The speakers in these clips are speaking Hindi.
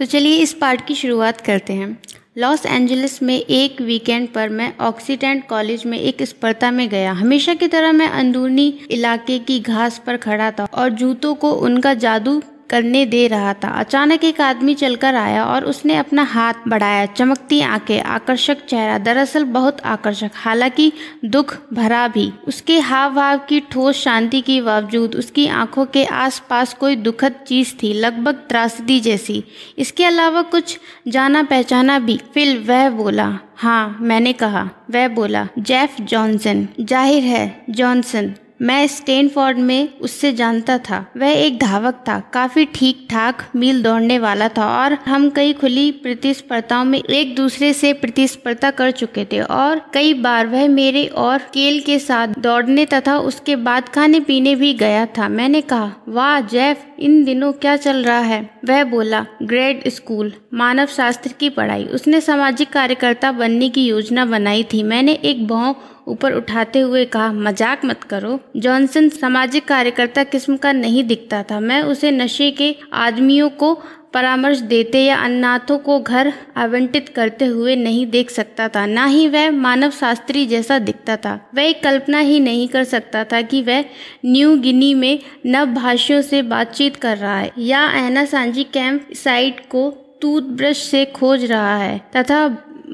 तो चलिए इस पार्ट की शुरुआत करते हैं। लॉस एंजलिस में एक वीकेंड पर मैं ऑक्सीडेंट कॉलेज में एक स्पर्धा में गया। हमेशा की तरह मैं अंदरूनी इलाके की घास पर खड़ा था और जूतों को उनका जादू करने दे रहा था। अचानक एक आदमी चलकर आया और उसने अपना हाथ बढ़ाया, चमकती आँखें, आकर्षक चेहरा, दरअसल बहुत आकर्षक, हालाँकि दुख भरा भी। उसके हाव भाव की ठोस शांति के बावजूद उसकी आँखों के आसपास कोई दुखद चीज़ थी, लगभग त्रासदी जैसी। इसके अलावा कुछ जाना पहचाना भी। फिर वह बोला हाँ मैंने कहा। वह बोला, जेफ जॉनसन, ज़ाहिर है, जॉनसन। मैं स्टेनफोर्ड में उससे जानता था। वह एक धावक था, काफ़ी ठीक ठाक मील दौड़ने वाला था और हम कई खुली प्रतिस्पर्धाओं में एक दूसरे से प्रतिस्पर्धा कर चुके थे और कई बार वह मेरे और केल के साथ दौड़ने तथा उसके बाद खाने पीने भी गया था। मैंने कहा, वाह, जेफ इन दिनों क्या चल रहा है? वह बोला, ग्रेड स्कूल, मानव शास्त्र की पढ़ाई। उसने सामाजिक कार्यकर्ता बनने की योजना बनाई थी। मैंने एक भाव ऊपर उठाते हुए कहा, मज़ाक मत करो। जॉनसन, सामाजिक कार्यकर्ता किस्म का नहीं दिखता था। मैं उसे नशे के आदमियों को परामर्श देते या अनाथों को घर आवंटित करते हुए नहीं देख सकता था। न ही वह मानव शास्त्री जैसा दिखता था। वह कल्पना ही नहीं कर सकता था कि वह न्यू गिनी में नव भाषियों से बातचीत कर रहा है या एना सांजी कैंप साइट को टूथब्रश से खोज रहा है तथा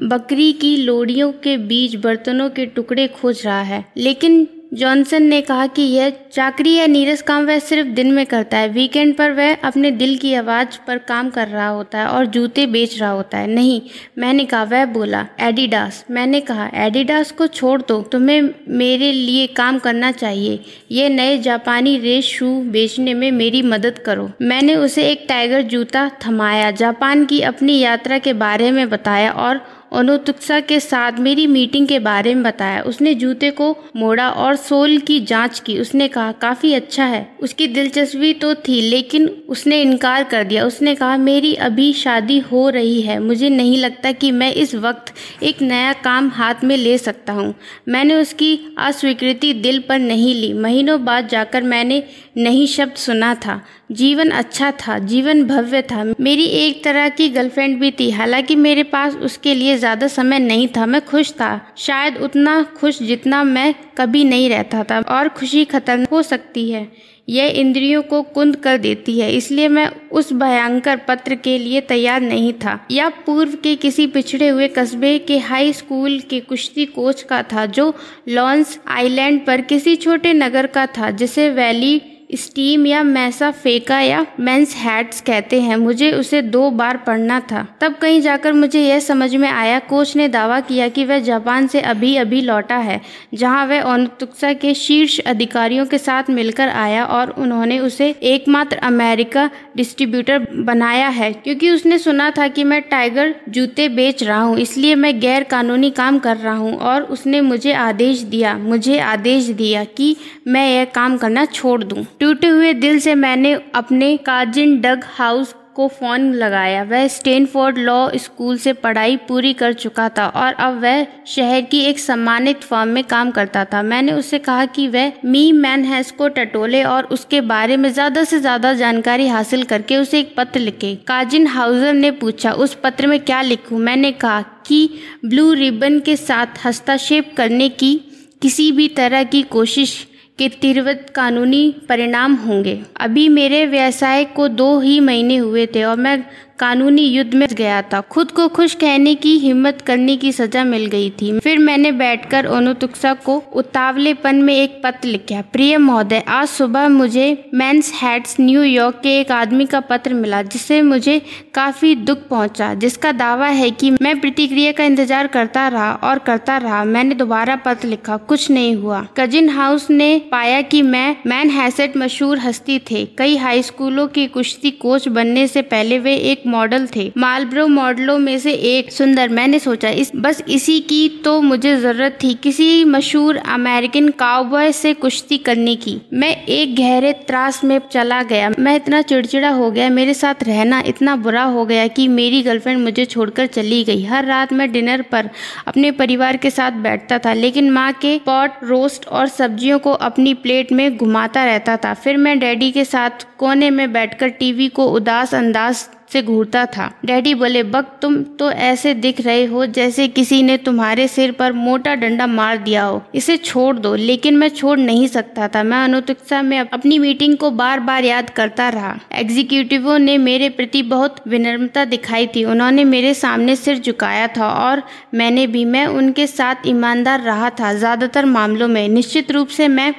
बकरी की लोड़ियों के बीच बर्तनों के टुकड़े खोज रहा है। लेकिन जॉनसन ने कहा कि यह चाकरी या नीरस काम वह सिर्फ़ दिन में करता है। वीकेंड पर वह अपने दिल की आवाज़ पर काम कर रहा होता है और जूते बेच रहा होता है। नहीं, मैंने कहा, वह बोला, एडिडास, मैंने कहा, एडिडास को छोड़ दो, तुम्हें मेरे लिए काम करना चाहिए। यह नए जापानी रेस शू बेचने में मेरी मदद करो। मैंने उसे एक टाइगर जूता थमाया। जापान की अपनी यात्रा के बारे में बताया और अनुत्सुकता के साथ मेरी मीटिंग के बारे में बताया। उसने जूते को मोड़ा और सोल की जाँच की। उसने कहा, काफ़ी अच्छा है। उसकी दिलचस्पी तो थी, लेकिन उसने इनकार कर दिया। उसने कहा, मेरी अभी शादी हो रही है। मुझे नहीं लगता कि मैं इस वक्त एक नया काम हाथ में ले सकता हूँ। मैंने उसकी अस्वीकृति दिल पर नहीं ली। महीनों बाद जाकर मैंने नहीं शब्द सुना था। जीवन अच्छा था। जीवन भव्य था। मेरी एक तरह की गर्लफ्रेंड भी थी। हालाँकि मेरे पास उसके लिए ज़्यादा समय नहीं था, मैं खुश था। शायद उतना खुश जितना मैं कभी नहीं रहता था, और खुशी खत्म हो सकती है। यह इंद्रियों को कुंद कर देती है, इसलिए मैं उस भयंकर पत्र के लिए तैयार नहीं था, या पूर्व के किसी पिछड़े हुए कस्बे के हाई स्कूल के कुश्ती कोच का था, जो लॉन्स आइलैंड पर किसी छोटे नगर का था, जिसे वैली स्टीम या मैसा फेका या मेंस हैट्स कहते हैं। मुझे उसे दो बार पढ़ना था। तब कहीं जाकर मुझे यह समझ में आया, कोच ने दावा किया कि वह जापान से अभी अभी लौटा है, जहाँ वह अनुत्सुकता के शीर्ष अधिकारियों के साथ मिलकर आया और उन्होंने उसे एकमात्र अमेरिका डिस्ट्रीब्यूटर बनाया है, क्योंकि उसने सुना था कि मैं टाइगर जूते बेच रहा हूँ, इसलिए मैं गैर कानूनी काम कर रहा हूँ, और उसने मुझे आदेश दिया, मुझे आदेश दिया कि मैं यह काम करना छोड़ दूँ। टूटे हुए दिल से मैंने अपने काजिन डग हाउस को फ़ोन लगाया। वह स्टेनफोर्ड लॉ स्कूल से पढ़ाई पूरी कर चुका था और अब वह शहर की एक सम्मानित फर्म में काम करता था। मैंने उससे कहा कि वह मी मैनहेस को टटोले और उसके बारे में ज़्यादा से ज़्यादा जानकारी हासिल करके उसे एक पत्र लिखे। काजिन हाउजर ने पूछा, उस पत्र में क्या लिखूं? मैंने कहा कि ब्लू रिबन के साथ हस्तक्षेप करने की किसी भी तरह की कोशिश के तीव्र कानूनी परिणाम होंगे। अभी मेरे व्यवसाय को दो ही महीने हुए थे और मैं कानूनी युद्ध में गया था। खुद को खुश कहने की, हिम्मत करने की सजा मिल गई थी। फिर मैंने बैठकर अनुतुक्सा को उतावलेपन में एक पत्र लिखा। प्रिय महोदय, आज सुबह मुझे मेंस हेड्स न्यूयॉर्क के एक आदमी का पत्र मिला, जिससे मुझे काफ़ी दुख पहुँचा, जिसका दावा है कि मैं प्रतिक्रिया का इंतज़ार करता रहा और करता रहा। मैंने दोबारा पत्र लिखा, कुछ नहीं हुआ। कजिन हाउस ने पाया कि मैं मैन हैसेट मशहूर हस्ती थे। कई हाई स्कूलों के कुश्ती कोच बनने से पहले वे एक मॉडल थे। मालब्रो मॉडलों में से एक सुंदर, मैंने सोचा, इस, बस इसी की तो मुझे ज़रूरत थी, किसी मशहूर अमेरिकन काउबॉय से कुश्ती करने की। मैं एक गहरे त्रास में चला गया। मैं इतना चिड़चिड़ा हो गया, मेरे साथ रहना इतना बुरा हो गया कि मेरी गर्लफ्रेंड मुझे छोड़कर चली गई। हर रात मैं डिनर पर अपने परिवार के साथ बैठता था, लेकिन माँ के पॉट रोस्ट और सब्जियों को अपनी प्लेट में घुमाता रहता था। फिर मैं डैडी के साथ कोने में बैठकर टीवी को उदास अंदाज से घूरता था। डैडी बोले बक तुम तो ऐसे दिख रहे हो जैसे किसी ने तुम्हारे सिर पर मोटा डंडा मार दिया हो। इसे छोड़ दो, लेकिन मैं छोड़ नहीं सकता था। मैं अनुतिक्षा में अपनी मीटिंग को बार बार याद करता रहा। एग्जीक्यूटिवों ने मेरे प्रति बहुत विनम्रता दिखाई थी। उन्होंने मेरे सामने सिर झुकाया था और मैंने भी, मैं उनके साथ ईमानदार रहा था। ज़्यादातर मामलों में निश्चित रूप से मैं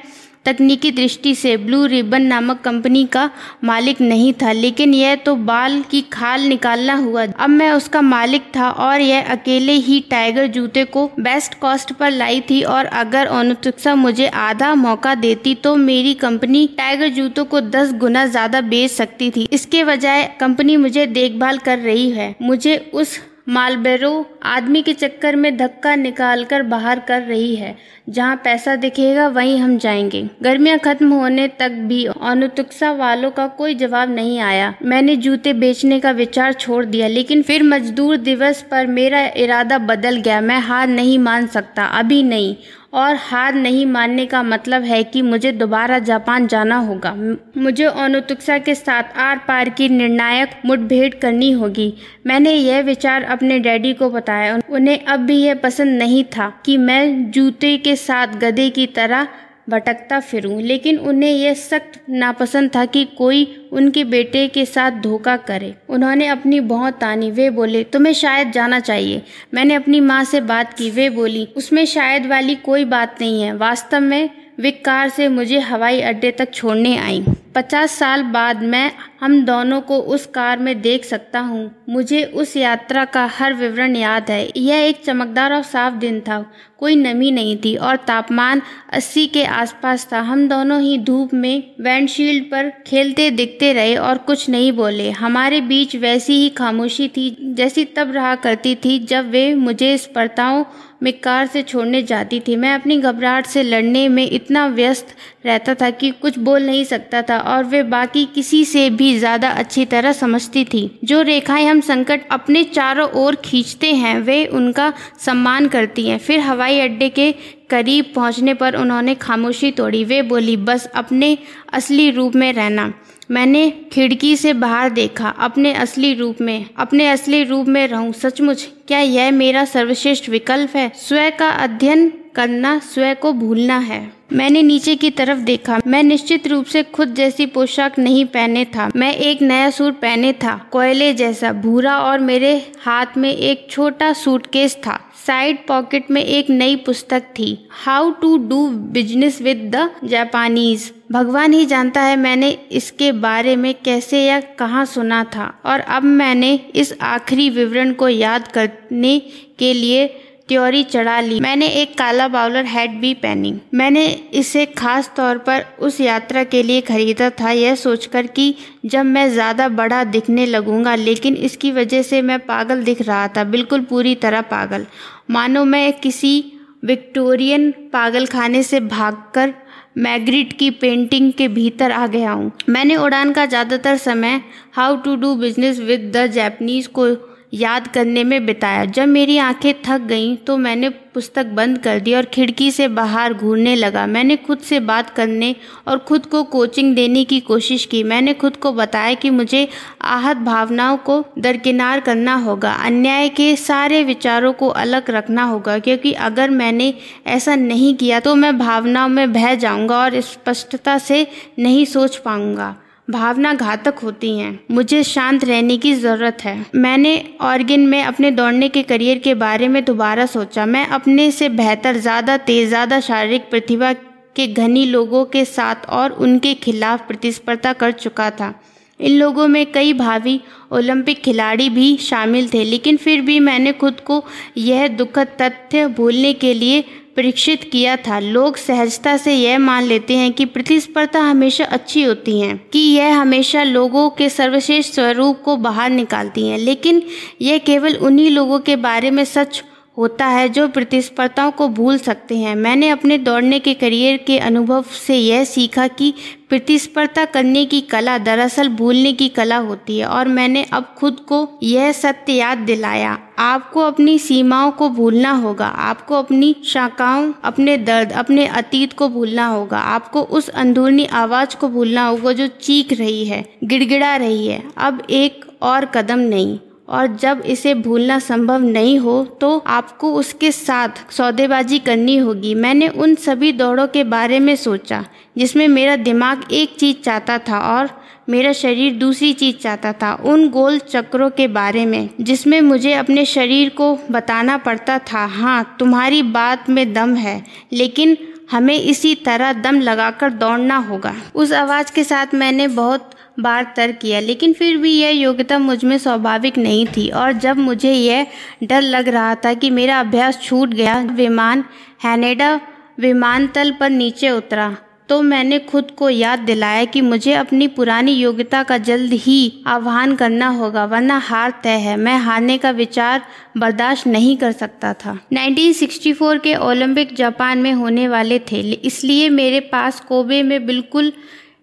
तकनीकी दृष्टि से ब्लू रिबन नामक कंपनी का मालिक नहीं था, लेकिन यह तो बाल की खाल निकालना हुआ। अब मैं उसका मालिक था और यह अकेले ही टाइगर जूते को बेस्ट कॉस्ट पर लाई थी और अगर अनुत्सा मुझे आधा मौका देती तो मेरी कंपनी टाइगर जूतों को दस गुना ज़्यादा बेच सकती थी। इसके बजाय कंपनी मुझे देखभाल कर रही है। मुझे उस मालबेरो आदमी के चक्कर में धक्का निकाल कर बाहर कर रही है। जहाँ पैसा दिखेगा, वहीं हम जाएँगे। गर्मियाँ खत्म होने तक भी अनुतुक्सा वालों का कोई जवाब नहीं आया। मैंने जूते बेचने का विचार छोड़ दिया, लेकिन फिर मजदूर दिवस पर मेरा इरादा बदल गया। मैं हार नहीं मान सकता। अभी नहीं। और हार नहीं मानने का मतलब है कि मुझे दोबारा जापान जाना होगा। मुझे अनुतुक्सा के साथ आर पार की निर्णायक मुठभेड़ करनी होगी। मैंने यह विचार अपने डैडी को बताया। उन्हें अब भी यह पसंद नहीं था कि मैं जूते के साथ गधे की तरह भटकता फिरूं। लेकिन उन्हें यह सख्त नापसंद था कि कोई उनके बेटे के साथ धोखा करे। उन्होंने अपनी बहुत तानी। वे बोले, तुम्हें शायद जाना चाहिए। मैंने अपनी माँ से बात की। वे बोली, उसमें शायद वाली कोई बात नहीं है। वास्तव में वे कार से मुझे हवाई अड्डे तक छोड़ने आई। पचास साल बाद मैं हम दोनों को उस कार में देख सकता हूँ। मुझे उस यात्रा का हर विवरण याद है। यह एक चमकदार और साफ़ दिन था। कोई नमी नहीं थी और तापमान 80 के आसपास था। हम दोनों ही धूप में वैंडशील्ड पर खेलते, दिखते रहे और कुछ नहीं बोले। हमारे बीच वैसी ही खामोशी थी जैसी तब रहा करती थी जब वे मुझे स्पर्धाओं में कार से छोड़ने जाती थी। मैं अपनी घबराहट से लड़ने में इतना व्यस्त रहता था कि कुछ बोल नहीं सकता था और वे बाकी किसी से भी ज़्यादा अच्छी तरह समझती थी। जो रेखाएँ हम संकट अपने चारों ओर खींचते हैं, वे उनका सम्मान करती हैं। फिर हवाई अड्डे के करीब पहुँचने पर उन्होंने खामोशी तोड़ी। वे बोली, बस अपने असली रूप में रहना। मैंने खिड़की से बाहर देखा। अपने असली रूप में, अपने असली रूप में रहूँ। सचमुच, क्या यह मेरा सर्वश्रेष्ठ विकल्प है? स्वयं का अध्ययन करना, स्वयं को भूलना है। मैंने नीचे की तरफ़ देखा। मैं निश्चित रूप से खुद जैसी पोशाक नहीं पहने था। मैं एक नया सूट पहने था। कोयले जैसा, भूरा और मेरे हाथ में एक छोटा सूटकेस था। साइड पॉकेट में एक नई पुस्तक थी। How to do business with the Japanese भगवान ही जानता है मैंने इसके बारे में कैसे या कहाँ सुना था। और अब मैंने इस आखिरी विवरण को याद करने के लिए त्योरी चढ़ा ली। मैंने एक काला बाउलर हैट भी पहनी। मैंने इसे खास तौर पर उस यात्रा के लिए खरीदा था। यह सोचकर कि जब मैं ज़्यादा बड़ा दिखने लगूँगा, लेकिन इसकी वजह से मैं पागल दिख रहा था। बिल्कुल पूरी तरह पागल। मानो मैं किसी विक्टोरियन पागल खाने से भागकर मैग्रिट की पेंटिंग के भीतर आ गया हूँ। मैंने उड़ान का ज़्यादातर समय how to do business with the Japanese को याद करने में बिताया। जब मेरी आँखें थक गईं तो मैंने पुस्तक बंद कर दी और खिड़की से बाहर घूरने लगा। मैंने खुद से बात करने और खुद को कोचिंग देने की कोशिश की। मैंने खुद को बताया कि मुझे आहत भावनाओं को दरकिनार करना होगा। अन्याय के सारे विचारों को अलग रखना होगा, क्योंकि अगर मैंने ऐसा नहीं किया तो मैं भावनाओं में बह जाऊँगा और स्पष्टता से नहीं सोच पाऊँगा। भावना घातक होती हैं। मुझे शांत रहने की ज़रूरत है। मैंने ऑर्गिन में अपने दौड़ने के करियर के बारे में दोबारा सोचा। मैं अपने से बेहतर, ज़्यादा तेज़, ज़्यादा शारीरिक प्रतिभा के घनी लोगों के साथ और उनके खिलाफ प्रतिस्पर्धा कर चुका था। इन लोगों में कई भावी ओलंपिक खिलाड़ी भी शामिल थे, लेकिन फिर भी मैंने खुद को यह दुखद तथ्य भूलने के लिए परीक्षित किया था। लोग सहजता से यह मान लेते हैं कि प्रतिस्पर्धा हमेशा अच्छी होती है, कि यह हमेशा लोगों के सर्वश्रेष्ठ स्वरूप को बाहर निकालती है। लेकिन यह केवल उन्हीं लोगों के बारे में सच होता है जो प्रतिस्पर्धाओं को भूल सकते हैं। मैंने अपने दौड़ने के करियर के अनुभव से यह सीखा कि प्रतिस्पर्धा करने की कला दरअसल भूलने की कला होती है और मैंने अब खुद को यह सत्य याद दिलाया। आपको अपनी सीमाओं को भूलना होगा। आपको अपनी शाखाओं, अपने दर्द, अपने अतीत को भूलना होगा। आपको उस अंदरूनी आवाज़ को भूलना होगा जो चीख रही है, गिड़गिड़ा रही है। अब एक और कदम नहीं। और जब इसे भूलना संभव नहीं हो तो आपको उसके साथ सौदेबाजी करनी होगी। मैंने उन सभी दौड़ों के बारे में सोचा, जिसमें मेरा दिमाग एक चीज़ चाहता था और मेरा शरीर दूसरी चीज़ चाहता था, उन गोल चक्रों के बारे में, जिसमें मुझे अपने शरीर को बताना पड़ता था हाँ तुम्हारी बात में दम है, लेकिन हमें इसी तरह दम लगाकर दौड़ना होगा। उस आवाज़ के साथ मैंने बहुत बार तर्क किया, लेकिन फिर भी यह योग्यता मुझमें स्वाभाविक नहीं थी। और जब मुझे यह डर लग रहा था कि मेरा अभ्यास छूट गया, विमान, हैनेडा विमानतल पर नीचे उतरा तो मैंने खुद को याद दिलाया कि मुझे अपनी पुरानी योग्यता का जल्द ही आह्वान करना होगा, वरना हार तय है। मैं हारने का विचार बर्दाश्त नहीं कर सकता था। 1964 के ओलंपिक जापान में होने वाले थे, इसलिए मेरे पास कोबे में बिल्कुल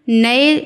नए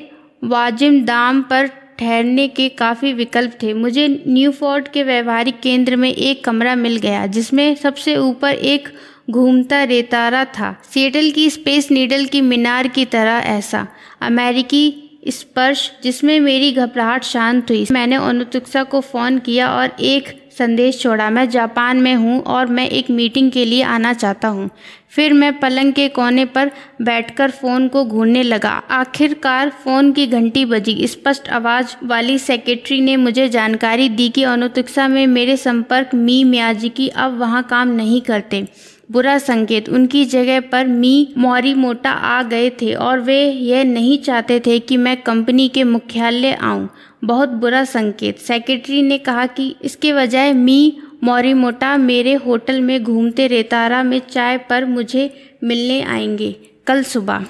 वाजिब दाम पर ठहरने के काफ़ी विकल्प थे। मुझे न्यूफोर्ट के व्यवहारिक केंद्र में एक कमरा मिल गया, जिसमें सबसे ऊपर एक घूमता रेतारा था। सिएटल की स्पेस नीडल की मीनार की तरह ऐसा। अमेरिकी स्पर्श, जिसमें मेरी घबराहट शांत हुई। मैंने अनुतुक्सा को फ़ोन किया और एक संदेश छोड़ा। मैं जापान में हूँ और मैं एक मीटिंग के लिए आना चाहता हूँ। फिर मैं पलंग के कोने पर बैठकर फ़ोन को घूरने लगा। आखिरकार फ़ोन की घंटी बजी। स्पष्ट आवाज़ वाली सेक्रेटरी ने मुझे जानकारी दी कि अनुतिक्षा में मेरे संपर्क मी मियाजी की अब वहाँ काम नहीं करते। बुरा संकेत। उनकी जगह पर मी मौरी मोटा आ गए थे और वे यह नहीं चाहते थे कि मैं कंपनी के मुख्यालय आऊँ। बहुत बुरा संकेत। सेक्रेटरी ने कहा कि इसके बजाय मी मोरीमोटा मेरे होटल में घूमते रेतारा में चाय पर मुझे मिलने आएँगे। कल सुबह।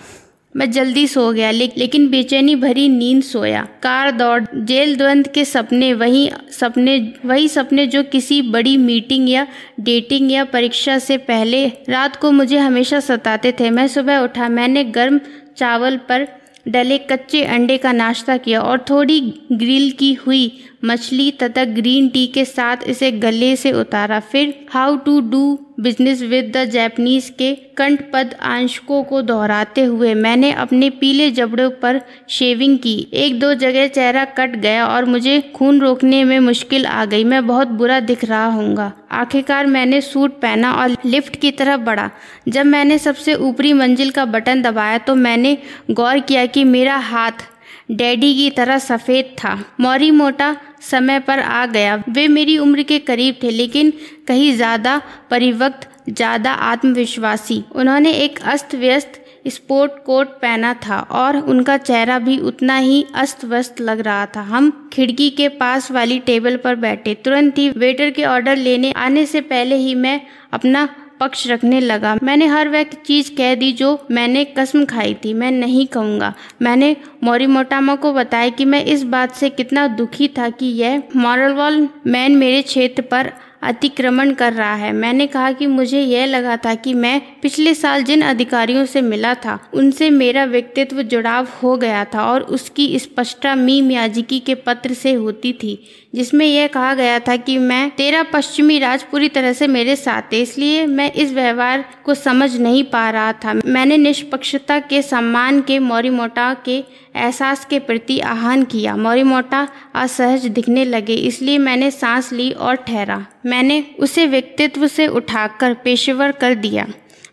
मैं जल्दी सो गया ले, लेकिन बेचैनी भरी नींद सोया। कार दौड़ जेल द्वंद के सपने वही सपने वही सपने जो किसी बड़ी मीटिंग या डेटिंग या परीक्षा से पहले। रात को मुझे हमेशा सताते थे। मैं सुबह उठा मैंने गर्म चावल पर डले कच्चे अंडे का नाश्ता किया और थोड़ी ग्रिल की हुई मछली तथा ग्रीन टी के साथ इसे गले से उतारा। फिर how to do business with the Japanese के कंठपद आंशकों को दोहराते हुए मैंने अपने पीले जबड़ों पर शेविंग की। एक दो जगह चेहरा कट गया और मुझे खून रोकने में मुश्किल आ गई। मैं बहुत बुरा दिख रहा हूँगा। आखिरकार मैंने सूट पहना और लिफ्ट की तरफ़ बढ़ा। जब मैंने सबसे ऊपरी मंजिल का बटन दबाया तो मैंने गौर किया कि मेरा हाथ डैडी की तरह सफ़ेद था। मौरी मोटा समय पर आ गया। वे मेरी उम्र के करीब थे, लेकिन कहीं ज़्यादा परिवक्त, ज़्यादा आत्मविश्वासी। उन्होंने एक अस्त व्यस्त स्पोर्ट कोट पहना था और उनका चेहरा भी उतना ही अस्त व्यस्त लग रहा था। हम खिड़की के पास वाली टेबल पर बैठे। तुरंत ही वेटर के ऑर्डर लेने आने से पहले ही मैं अपना पक्ष रखने लगा। मैंने हर वह चीज़ कह दी जो मैंने कसम खाई थी। मैं नहीं कहूँगा। मैंने मोरी मोटामा को बताया कि मैं इस बात से कितना दुखी था कि यह मॉरल मैन मेरे क्षेत्र पर अतिक्रमण कर रहा है। मैंने कहा कि मुझे यह लगा था कि मैं पिछले साल जिन अधिकारियों से मिला था, उनसे मेरा व्यक्तित्व जुड़ाव हो गया था और उसकी स्पष्टता मी मियाजिकी के पत्र से होती थी, जिसमें यह कहा गया था कि मैं तेरा पश्चिमी राज पूरी तरह से मेरे साथ है, इसलिए मैं इस व्यवहार को समझ नहीं पा रहा था। मैंने निष्पक्षता के सम्मान के, मोरिमोटा के एहसास के प्रति आह्वान किया। मोरीमोटा असहज दिखने लगे, इसलिए मैंने सांस ली और ठहरा। मैंने उसे व्यक्तित्व से उठाकर पेशेवर कर दिया।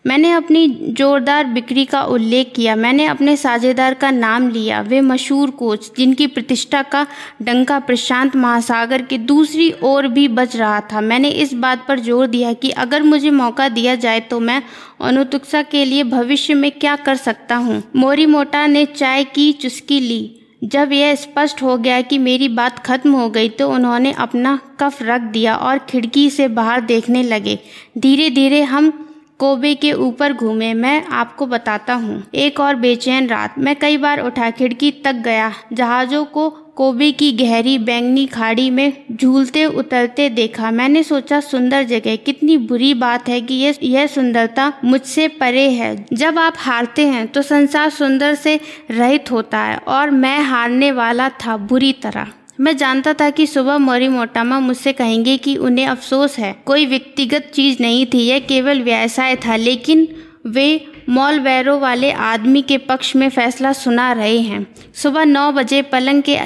मैंने अपनी जोरदार बिक्री का उल्लेख किया। मैंने अपने साझेदार का नाम लिया। वे मशहूर कोच जिनकी प्रतिष्ठा का डंका प्रशांत महासागर के दूसरी ओर भी बज रहा था। मैंने इस बात पर ज़ोर दिया कि अगर मुझे मौका दिया जाए तो मैं अनुतुक्सा के लिए भविष्य में क्या कर सकता हूँ। मोरी मोटा ने चाय की चुस्की ली। जब यह स्पष्ट हो गया कि मेरी बात खत्म हो गई तो उन्होंने अपना कफ रख दिया और खिड़की से बाहर देखने लगे। धीरे धीरे हम कोबे के ऊपर घूमे, मैं आपको बताता हूँ। एक और बेचैन रात, मैं कई बार उठा खिड़की तक गया। जहाज़ों को कोबे की गहरी बैंगनी खाड़ी में झूलते उतरते देखा। मैंने सोचा, सुंदर जगह, कितनी बुरी बात है कि ये, यह सुंदरता मुझसे परे है। जब आप हारते हैं तो संसार सुंदर से रहित होता है, और मैं हारने वाला था बुरी तरह। मैं जानता था कि सुबह मोरी मोटामा मुझसे कहेंगे कि उन्हें अफसोस है। कोई व्यक्तिगत चीज़ नहीं थी, यह केवल व्यवसाय था, लेकिन वे मॉल वैरो वाले आदमी के पक्ष में फैसला सुना रहे हैं। सुबह नौ बजे पलंग के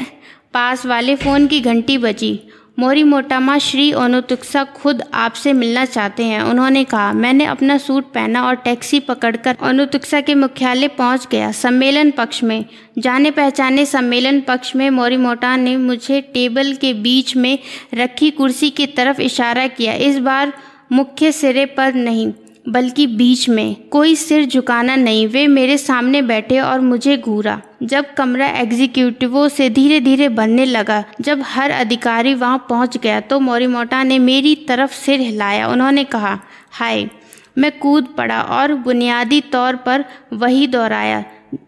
पास वाले फ़ोन की घंटी बजी। मोरी मोटामा श्री ओनोतुक्सा खुद आपसे मिलना चाहते हैं। उन्होंने कहा, मैंने अपना सूट पहना और टैक्सी पकड़कर ओनोतुक्सा के मुख्यालय पहुँच गया। सम्मेलन पक्ष में, जाने पहचाने सम्मेलन पक्ष में मोरीमोटा ने मुझे टेबल के बीच में रखी कुर्सी की तरफ़ इशारा किया। इस बार मुख्य सिरे पर नहीं बल्कि बीच में कोई सिर झुकाना नहीं, वे मेरे सामने बैठे और मुझे घूरा। जब कमरा एग्जीक्यूटिवों से धीरे धीरे बनने लगा, जब हर अधिकारी वहाँ पहुँच गया तो मोरीमोटा ने मेरी तरफ़ सिर हिलाया। उन्होंने कहा, हाय, मैं कूद पड़ा और बुनियादी तौर पर वही दोहराया।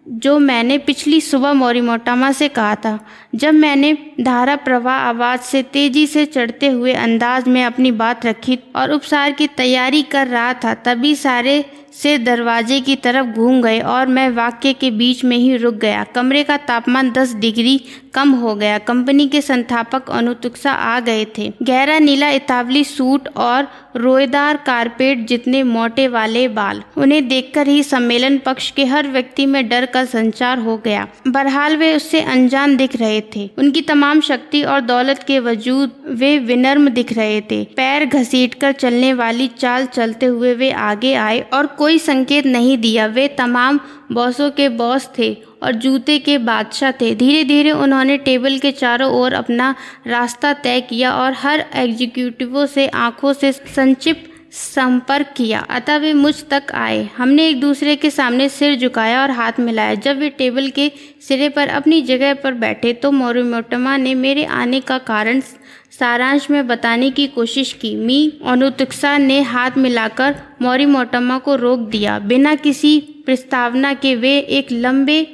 जो मैंने पिछली सुबह मोरिमोटामा से कहा था, जब मैंने धारा प्रवाह आवाज़ से तेज़ी से चढ़ते हुए अंदाज में अपनी बात रखी और उपसार की तैयारी कर रहा था, तभी सारे से दरवाजे की तरफ़ घूम गए और मैं वाक्य के बीच में ही रुक गया। कमरे का तापमान 10 डिग्री कम हो गया। कंपनी के संस्थापक अनुतुक्सा आ गए थे। गहरा नीला इतावली सूट और रोएदार कारपेट जितने मोटे वाले बाल। उन्हें देखकर ही सम्मेलन पक्ष के हर व्यक्ति में डर का संचार हो गया। बहरहाल वे उससे अनजान दिख रहे थे। उनकी तमाम शक्ति और दौलत के वजूद वे विनर्म दिख रहे थे। पैर घसीट कर चलने वाली चाल चलते हुए वे आगे आए और कोई संकेत नहीं दिया। वे तमाम बॉसों के बॉस थे और जूते के बादशाह थे। धीरे धीरे उन्होंने टेबल के चारों ओर अपना रास्ता तय किया और हर एग्जीक्यूटिवों से, आँखों से संक्षिप्त संपर्क किया। अतः वे मुझ तक आए। हमने एक दूसरे के सामने सिर झुकाया और हाथ मिलाया। जब वे टेबल के सिरे पर अपनी जगह पर बैठे तो मोरुमोटमा ने मेरे आने का कारण सारांश में बताने की कोशिश की। मी अनुतिक्सा ने हाथ मिलाकर मोरिमोटमा को रोक दिया। बिना किसी प्रस्तावना के वे एक लंबे,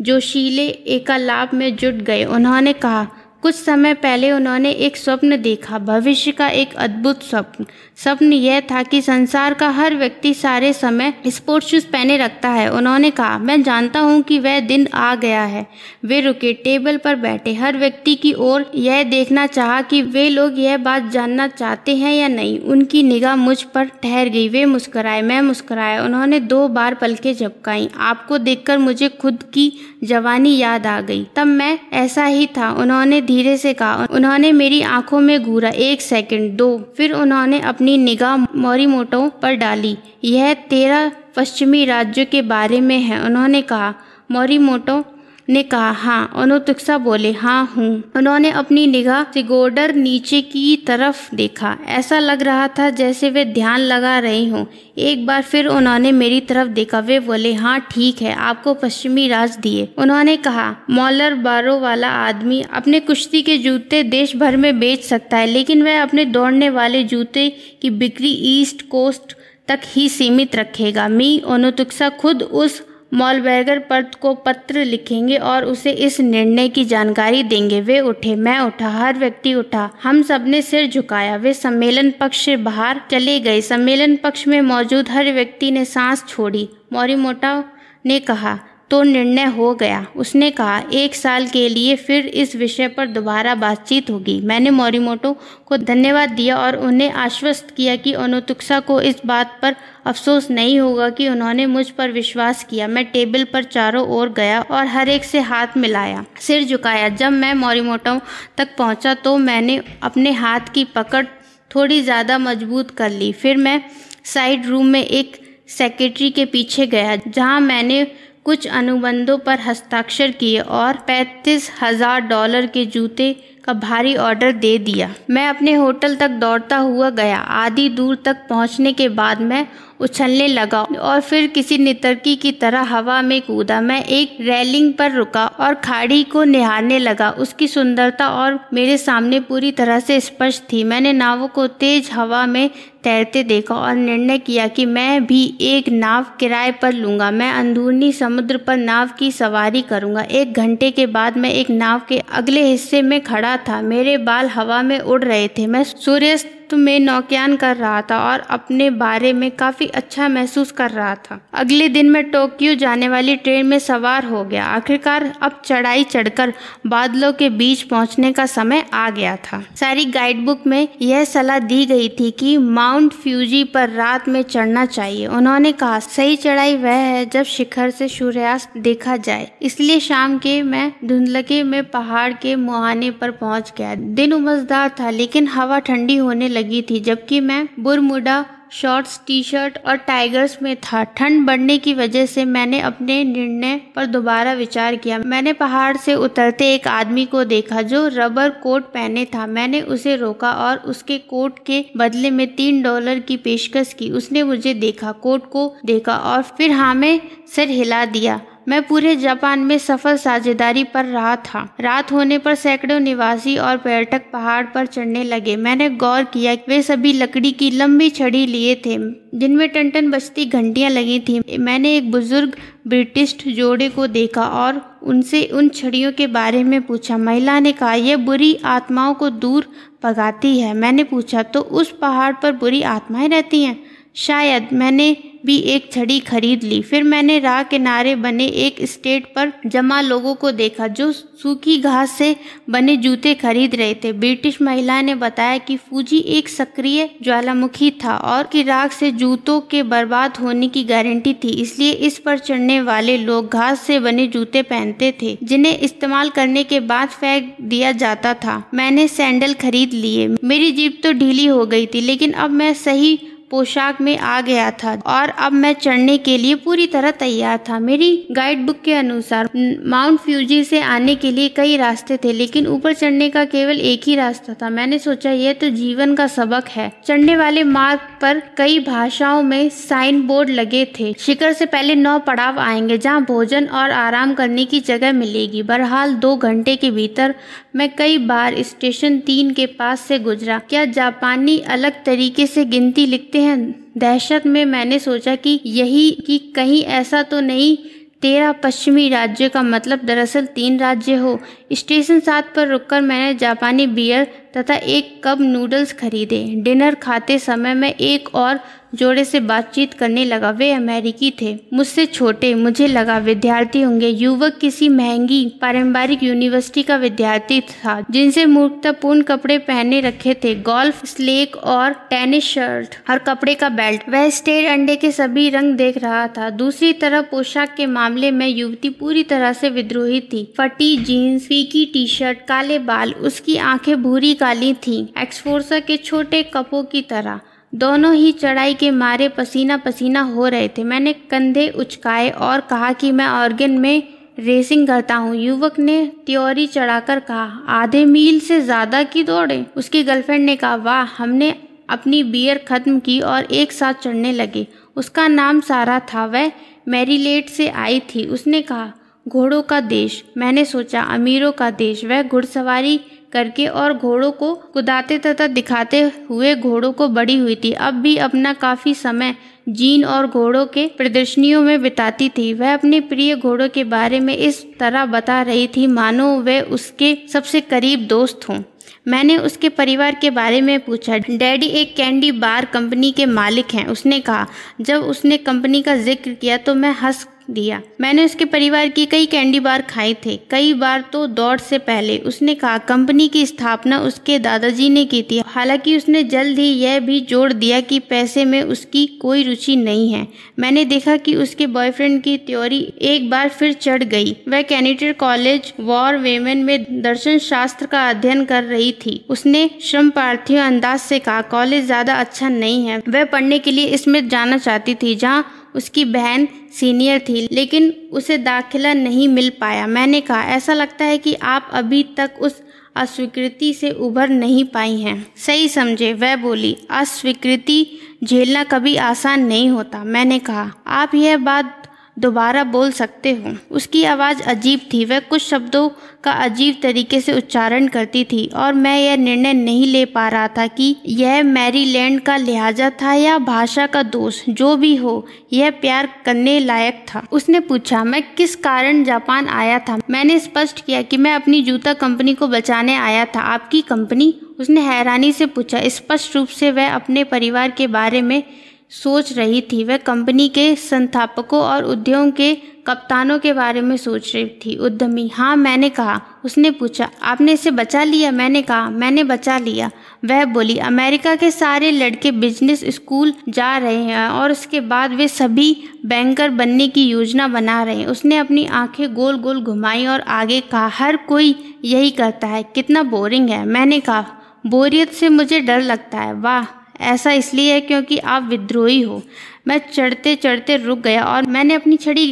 जोशीले एकालाप में जुट गए। उन्होंने कहा कुछ समय पहले उन्होंने एक स्वप्न देखा। भविष्य का एक अद्भुत स्वप्न। स्वप्न यह था कि संसार का हर व्यक्ति सारे समय स्पोर्ट्स शूज़ पहने रखता है। उन्होंने कहा, मैं जानता हूँ कि वह दिन आ गया है वे रुके, टेबल पर बैठे। हर व्यक्ति की ओर यह देखना चाहा कि वे लोग यह बात जानना चाहते हैं या नहीं। उनकी निगाह मुझ पर ठहर गई। वे मुस्कुराए, मैं मुस्कुराया उन्होंने दो बार पलके झपकाई। आपको देखकर मुझे खुद की जवानी याद आ गई। तब मैं ऐसा ही था। उन्होंने धीरे से कहा, उन्होंने मेरी आँखों में घूरा, एक सेकंड, दो, फिर उन्होंने अपनी निगाह मोरीमोटो पर डाली, यह तेरह पश्चिमी राज्यों के बारे में है, उन्होंने कहा, मोरिमोटो ने कहा हाँ। अनुतिक्सा बोले हाँ हूँ। उन्होंने अपनी निगाह सिगोडर नीचे की तरफ़ देखा। ऐसा लग रहा था जैसे वे ध्यान लगा रही हों। एक बार फिर उन्होंने मेरी तरफ़ देखा। वे बोले हाँ ठीक है। आपको पश्चिमी राज दिए। उन्होंने कहा, मॉलर बारो वाला आदमी अपने कुश्ती के जूते देश भर में बेच सकता है, लेकिन वह अपने दौड़ने वाले जूते की बिक्री ईस्ट कोस्ट तक ही सीमित रखेगा। मी अनुतिक्सा खुद उस मॉलबैगर पर्थ को पत्र लिखेंगे और उसे इस निर्णय की जानकारी देंगे। वे उठे, मैं उठा, हर व्यक्ति उठा। हम सबने सिर झुकाया। वे सम्मेलन पक्ष से बाहर चले गए। सम्मेलन पक्ष में मौजूद हर व्यक्ति ने सांस छोड़ी। मोटा ने कहा तो निर्णय हो गया। उसने कहा, एक साल के लिए फिर इस विषय पर दोबारा बातचीत होगी। मैंने मोरिमोटो को धन्यवाद दिया और उन्हें आश्वस्त किया कि अनुतुक्सा को इस बात पर अफसोस नहीं होगा कि उन्होंने मुझ पर विश्वास किया। मैं टेबल पर चारों ओर गया और हर एक से हाथ मिलाया, सिर झुकाया। जब मैं मोरिमोटो तक पहुँचा तो मैंने अपने हाथ की पकड़ थोड़ी ज़्यादा मज़बूत कर ली। फिर मैं साइड रूम में एक सेक्रेटरी के पीछे गया, जहाँ मैंने कुछ अनुबंधों पर हस्ताक्षर किए और पैंतीस हज़ार डॉलर के जूते का भारी ऑर्डर दे दिया। मैं अपने होटल तक दौड़ता हुआ गया। आधी दूर तक पहुँचने के बाद मैं उछलने लगा और फिर किसी नितरकी की तरह हवा में कूदा। मैं एक रेलिंग पर रुका और खाड़ी को निहारने लगा। उसकी सुंदरता और मेरे सामने पूरी तरह से स्पष्ट थी। मैंने नावों को तेज हवा में तैरते देखा और निर्णय किया कि मैं भी एक नाव किराए पर लूँगा। मैं अंदरूनी समुद्र पर नाव की सवारी करूँगा। एक घंटे के बाद मैं एक नाव के अगले हिस्से में खड़ा था। मेरे बाल हवा में उड़ रहे थे। मैं सूर्यास्त अस्तित्व में नौकयान कर रहा था और अपने बारे में काफ़ी अच्छा महसूस कर रहा था। अगले दिन मैं टोक्यो जाने वाली ट्रेन में सवार हो गया। आखिरकार अब चढ़ाई चढ़कर बादलों के बीच पहुँचने का समय आ गया था। सारी गाइड बुक में यह सलाह दी गई थी कि माउंट फ्यूजी पर रात में चढ़ना चाहिए। उन्होंने कहा, सही चढ़ाई वह है जब शिखर से सूर्यास्त देखा जाए। इसलिए शाम के मैं धुंधलके में पहाड़ के मुहाने पर पहुँच गया। दिन उमसदार था, लेकिन हवा ठंडी होने लगी थी, जबकि मैं बुरमुडा शॉर्ट्स टी शर्ट और टाइगर्स में था। ठंड बढ़ने की वजह से मैंने अपने निर्णय पर दोबारा विचार किया। मैंने पहाड़ से उतरते एक आदमी को देखा जो रबर कोट पहने था। मैंने उसे रोका और उसके कोट के बदले में तीन डॉलर की पेशकश की। उसने मुझे देखा, कोट को देखा और फिर हाँ में सिर हिला दिया। मैं पूरे जापान में सफल साझेदारी पर रहा था। रात होने पर सैकड़ों निवासी और पर्यटक पहाड़ पर चढ़ने लगे। मैंने गौर किया वे सभी लकड़ी की लंबी छड़ी लिए थे, जिनमें टन टन बजती घंटियाँ लगी थी। मैंने एक बुज़ुर्ग ब्रिटिश जोड़े को देखा और उनसे उन छड़ियों के बारे में पूछा, महिला ने कहा, यह बुरी आत्माओं को दूर भगाती है। मैंने पूछा तो उस पहाड़ पर बुरी आत्माएँ रहती हैं? शायद, मैंने भी एक छड़ी खरीद ली। फिर मैंने राह किनारे बने एक स्टेट पर जमा लोगों को देखा जो सूखी घास से बने जूते खरीद रहे थे। ब्रिटिश महिला ने बताया कि फूजी एक सक्रिय ज्वालामुखी था और की राख से जूतों के बर्बाद होने की गारंटी थी, इसलिए इस पर चढ़ने वाले लोग घास से बने जूते पहनते थे, जिन्हें इस्तेमाल करने के बाद फेंक दिया जाता था। मैंने सैंडल खरीद लिए। मेरी जीप तो ढीली हो गई थी, लेकिन अब मैं सही पोशाक में आ गया था और अब मैं चढ़ने के लिए पूरी तरह तैयार था। मेरी गाइड बुक के अनुसार माउंट फ्यूजी से आने के लिए कई रास्ते थे, लेकिन ऊपर चढ़ने का केवल एक ही रास्ता था। मैंने सोचा, यह तो जीवन का सबक है। चढ़ने वाले मार्ग पर कई भाषाओं में साइन बोर्ड लगे थे। शिखर से पहले नौ पड़ाव आएँगे, जहाँ भोजन और आराम करने की जगह मिलेगी। बहरहाल, दो घंटे के भीतर मैं कई बार स्टेशन तीन के पास से गुजरा। क्या जापानी अलग तरीके से गिनती लिखते हैं। दहशत में मैंने सोचा कि यही, कि कहीं ऐसा तो नहीं तेरह पश्चिमी राज्य का मतलब दरअसल तीन राज्य हो। स्टेशन सात पर रुककर मैंने जापानी बियर तथा एक कप नूडल्स खरीदे। डिनर खाते समय मैं एक और जोड़े से बातचीत करने लगा। वे अमेरिकी थे। मुझसे छोटे, मुझे लगा, विद्यार्थी होंगे। युवक किसी महँगी, पारंपरिक यूनिवर्सिटी का विद्यार्थी था, जिनसे मूर्खतापूर्ण कपड़े पहने रखे थे। गोल्फ, स्लेक और टेनिस शर्ट और कपड़े का बेल्ट। वह स्टेट अंडे के सभी रंग देख रहा था। दूसरी तरफ़ पोशाक के मामले में युवती पूरी तरह से विद्रोही थी। फटी जीन्स, फीकी टी शर्ट काले बाल, उसकी आँखें भूरी काली थी। एक्सफोर्सा के छोटे कपों की तरह। दोनों ही चढ़ाई के मारे पसीना पसीना हो रहे थे। मैंने कंधे उचकाए और कहा कि मैं ऑर्गन में रेसिंग करता हूँ। युवक ने त्योरी चढ़ाकर कहा, आधे मील से ज़्यादा की दौड़े? उसकी गर्लफ्रेंड ने कहा, वाह, हमने अपनी बियर खत्म की और एक साथ चढ़ने लगे। उसका नाम सारा था, वह मैरीलेट से आई थी। उसने कहा, घोड़ों का देश। मैंने सोचा, अमीरों का देश। वह घुड़सवारी करके और घोड़ों को कुदाते तथा दिखाते हुए घोड़ों को बड़ी हुई थी। अब भी अपना काफ़ी समय जीन और घोड़ों के प्रदर्शनियों में बिताती थी। वह अपने प्रिय घोड़ों के बारे में इस तरह बता रही थी, मानो वह उसके सबसे करीब दोस्त हों। मैंने उसके परिवार के बारे में पूछा। डैडी एक कैंडी बार कंपनी के मालिक हैं। उसने कहा। जब उसने कंपनी का ज़िक्र किया तो मैं हंस दिया। मैंने उसके परिवार की कई कैंडी बार खाए थे। कई बार तो दौड़ से पहले उसने कहा, कंपनी की स्थापना उसके दादाजी ने की थी। हालाँकि उसने जल्द ही यह भी जोड़ दिया कि पैसे में उसकी कोई रुचि नहीं है। मैंने देखा कि उसके बॉयफ्रेंड की त्योरी एक बार फिर चढ़ गई। वह कैनिटर कॉलेज वॉर वेमेन में दर्शन शास्त्र का अध्ययन कर रही थी। उसने श्रम पार्थिव अंदाज से कहा, कॉलेज ज़्यादा अच्छा नहीं है। वह पढ़ने के लिए इसमें जाना चाहती थी, जहाँ उसकी बहन सीनियर थी, लेकिन उसे दाखिला नहीं मिल पाया। मैंने कहा, ऐसा लगता है कि आप अभी तक उस अस्वीकृति से उभर नहीं पाई हैं। सही समझे, वह बोली, अस्वीकृति झेलना कभी आसान नहीं होता। मैंने कहा, आप यह बात दोबारा बोल सकते हो। उसकी आवाज़ अजीब थी। वह कुछ शब्दों का अजीब तरीके से उच्चारण करती थी और मैं यह निर्णय नहीं ले पा रहा था कि यह मैरीलैंड का लिहाजा था या भाषा का दोष, जो भी हो, यह प्यार करने लायक था। उसने पूछा, मैं किस कारण जापान आया था? मैंने स्पष्ट किया कि मैं अपनी जूता कंपनी को बचाने आया था। आपकी कंपनी? उसने हैरानी से पूछा। स्पष्ट रूप से वह अपने परिवार के बारे में सोच रही थी। वह कंपनी के संस्थापकों और उद्योग के कप्तानों के बारे में सोच रही थी। उद्यमी हाँ मैंने कहा। उसने पूछा, आपने इसे बचा लिया? मैंने कहा, मैंने बचा लिया। वह बोली, अमेरिका के सारे लड़के बिज़नेस स्कूल जा रहे हैं और उसके बाद वे सभी बैंकर बनने की योजना बना रहे हैं। उसने अपनी आँखें गोल गोल घुमाई और आगे कहा, हर कोई यही करता है। कितना बोरिंग है। मैंने कहा, बोरियत से मुझे डर लगता है। वाह! ऐसा इसलिए है क्योंकि आप विद्रोही हो। मैं चढ़ते चढ़ते रुक गया और मैंने अपनी छड़ी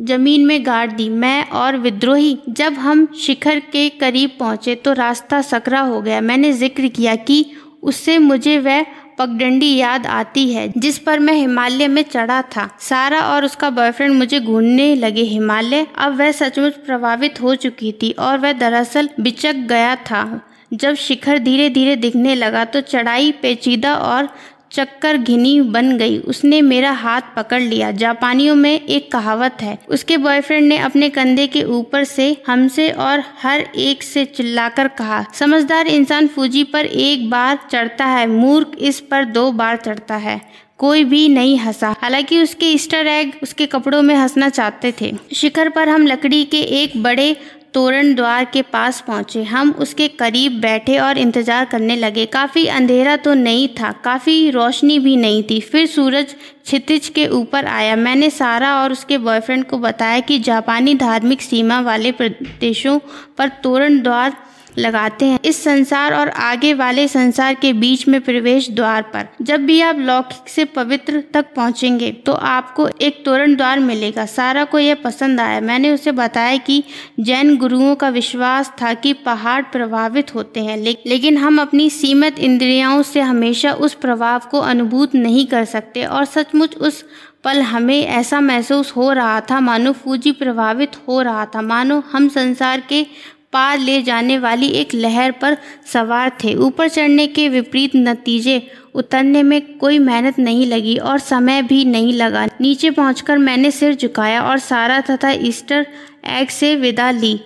ज़मीन में गाड़ दी। मैं और विद्रोही जब हम शिखर के करीब पहुँचे तो रास्ता सकरा हो गया। मैंने ज़िक्र किया कि उससे मुझे वह पगडंडी याद आती है जिस पर मैं हिमालय में चढ़ा था। सारा और उसका बॉयफ्रेंड मुझे घूमने लगे। हिमालय अब वह सचमुच प्रभावित हो चुकी थी और वह दरअसल बिचक गया था। जब शिखर धीरे धीरे दिखने लगा तो चढ़ाई पेचीदा और चक्कर घिनी बन गई। उसने मेरा हाथ पकड़ लिया। जापानियों में एक कहावत है। उसके बॉयफ्रेंड ने अपने कंधे के ऊपर से हमसे और हर एक से चिल्लाकर कहा, समझदार इंसान फूजी पर एक बार चढ़ता है। मूर्ख इस पर दो बार चढ़ता है। कोई भी नहीं हंसा। हालाँकि उसके ईस्टर एग उसके कपड़ों में हंसना चाहते थे। शिखर पर हम लकड़ी के एक बड़े तोरण द्वार के पास पहुँचे। हम उसके करीब बैठे और इंतज़ार करने लगे। काफ़ी अंधेरा तो नहीं था, काफ़ी रोशनी भी नहीं थी। फिर सूरज छितिज के ऊपर आया। मैंने सारा और उसके बॉयफ्रेंड को बताया कि जापानी धार्मिक सीमा वाले प्रदेशों पर तोरण द्वार लगाते हैं। इस संसार और आगे वाले संसार के बीच में प्रवेश द्वार पर। जब भी आप लौकिक से पवित्र तक पहुँचेंगे तो आपको एक तोरण द्वार मिलेगा। सारा को यह पसंद आया। मैंने उसे बताया कि जैन गुरुओं का विश्वास था कि पहाड़ प्रभावित होते हैं ले, लेकिन हम अपनी सीमित इंद्रियों से हमेशा उस प्रभाव को अनुभूत नहीं कर सकते और सचमुच उस पल हमें ऐसा महसूस हो रहा था मानो फूजी प्रभावित हो रहा था। मानो हम संसार के पार ले जाने वाली एक लहर पर सवार थे। ऊपर चढ़ने के विपरीत नतीजे उतरने में कोई मेहनत नहीं लगी और समय भी नहीं लगा। नीचे पहुंचकर मैंने सिर झुकाया और सारा तथा ईस्टर एग से विदा ली।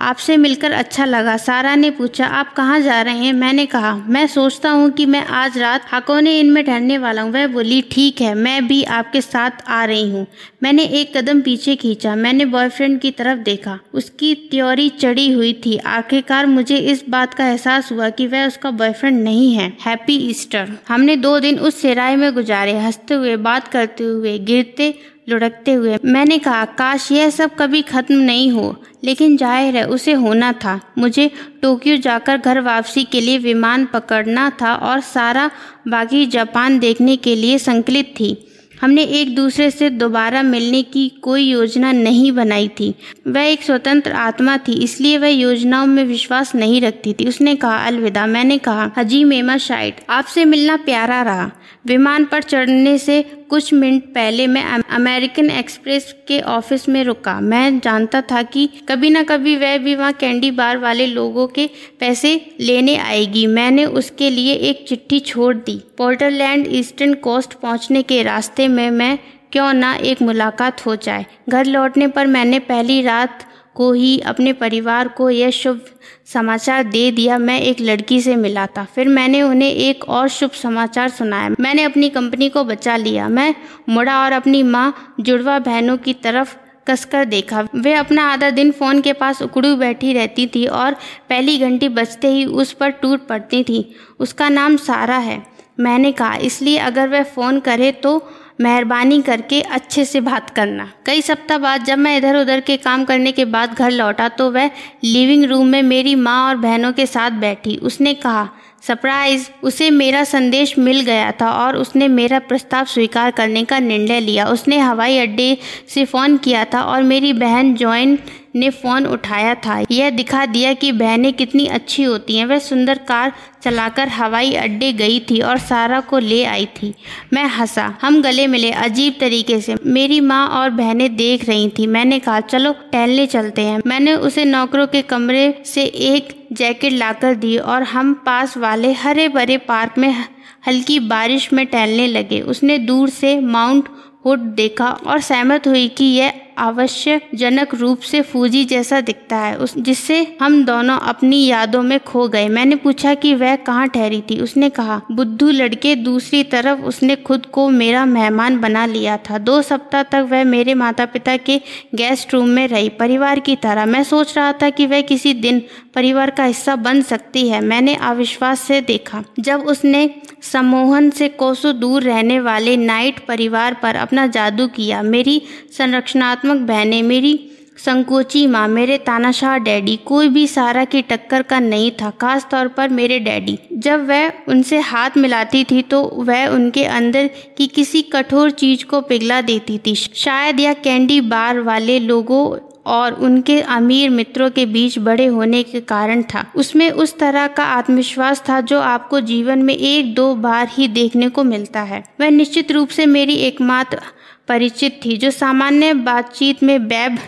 आपसे मिलकर अच्छा लगा। सारा ने पूछा, आप कहाँ जा रहे हैं? मैंने कहा, मैं सोचता हूँ कि मैं आज रात हाकोने इन में ठहरने वाला हूँ। वह बोली, ठीक है, मैं भी आपके साथ आ रही हूँ। मैंने एक कदम पीछे खींचा। मैंने बॉयफ्रेंड की तरफ़ देखा। उसकी त्योरी चढ़ी हुई थी। आखिरकार मुझे इस बात का एहसास हुआ कि वह उसका बॉयफ्रेंड नहीं है। हैप्पी ईस्टर हमने दो दिन उस सिराय में गुजारे, हँसते हुए, बात करते हुए, गिरते लुढ़कते हुए मैंने कहा, काश यह सब कभी खत्म नहीं हो, लेकिन ज़ाहिर है उसे होना था। मुझे टोक्यो जाकर घर वापसी के लिए विमान पकड़ना था और सारा बाकी जापान देखने के लिए संकलित थी। हमने एक दूसरे से दोबारा मिलने की कोई योजना नहीं बनाई थी। वह एक स्वतंत्र आत्मा थी, इसलिए वह योजनाओं में विश्वास नहीं रखती थी। उसने कहा, अलविदा। मैंने कहा, हजी मेमा शाइट आपसे मिलना प्यारा रहा। विमान पर चढ़ने से कुछ मिनट पहले मैं अमेरिकन एक्सप्रेस के ऑफ़िस में रुका। मैं जानता था कि कभी ना कभी वह भी वहाँ कैंडी बार वाले लोगों के पैसे लेने आएगी। मैंने उसके लिए एक चिट्ठी छोड़ दी। पोर्टरलैंड ईस्टर्न कोस्ट पहुँचने के रास्ते में मैं क्यों ना एक मुलाकात हो जाए। घर लौटने पर मैंने पहली रात को ही अपने परिवार को यह शुभ समाचार दे दिया। मैं एक लड़की से मिला था। फिर मैंने उन्हें एक और शुभ समाचार सुनाया। मैंने अपनी कंपनी को बचा लिया। मैं मुड़ा और अपनी माँ, जुड़वा बहनों की तरफ़ कसकर देखा। वे अपना आधा दिन फ़ोन के पास उकड़ू बैठी रहती थी और पहली घंटी बजते ही उस पर टूट पड़ती थी। उसका नाम सारा है। मैंने कहा, इसलिए अगर वह फ़ोन करे तो मेहरबानी करके अच्छे से बात करना। कई सप्ताह बाद जब मैं इधर उधर के काम करने के बाद घर लौटा तो वह लिविंग रूम में मेरी माँ और बहनों के साथ बैठी। उसने कहा सरप्राइज़ उसे मेरा संदेश मिल गया था और उसने मेरा प्रस्ताव स्वीकार करने का निर्णय लिया। उसने हवाई अड्डे से फ़ोन किया था और मेरी बहन जॉइन ने फ़ोन उठाया था। यह दिखा दिया कि बहनें कितनी अच्छी होती हैं। वह सुंदर कार चलाकर हवाई अड्डे गई थी और सारा को ले आई थी। मैं हंसा। हम गले मिले। अजीब तरीके से। मेरी माँ और बहनें देख रही थी। मैंने कहा, चलो, टहलने चलते हैं। मैंने उसे नौकरों के कमरे से एक जैकेट लाकर दी और हम पास वाले हरे भरे पार्क में हल्की बारिश में टहलने लगे। उसने दूर से माउंट हुड देखा और सहमत हुई कि यह आवश्यकजनक रूप से फूजी जैसा दिखता है, उस, जिससे हम दोनों अपनी यादों में खो गए। मैंने पूछा कि वह कहाँ ठहरी थी। उसने कहा, बुद्धू लड़के दूसरी तरफ़ उसने खुद को मेरा मेहमान बना लिया था। दो सप्ताह तक वह मेरे माता पिता के गेस्ट रूम में रही, परिवार की तरह। मैं सोच रहा था कि वह किसी दिन परिवार का हिस्सा बन सकती है। मैंने अविश्वास से देखा, जब उसने सम्मोहन से कोसों दूर रहने वाले नाइट परिवार पर अपना जादू किया। मेरी संरक्षणात्मक बहनें मेरी। संकोची माँ, मेरे तानाशाह डैडी, कोई भी सारा की टक्कर का नहीं था खास तौर पर मेरे डैडी। जब वह उनसे हाथ मिलाती थी तो वह उनके अंदर की किसी कठोर चीज़ को पिघला देती थी। शायद यह कैंडी बार वाले लोगों और उनके अमीर मित्रों के बीच बड़े होने के कारण था। उसमें उस तरह का आत्मविश्वास था, जो आपको जीवन में एक दो बार ही देखने को मिलता है। वह निश्चित रूप से मेरी एकमात्र परिचित थी, जो सामान्य बातचीत में बैब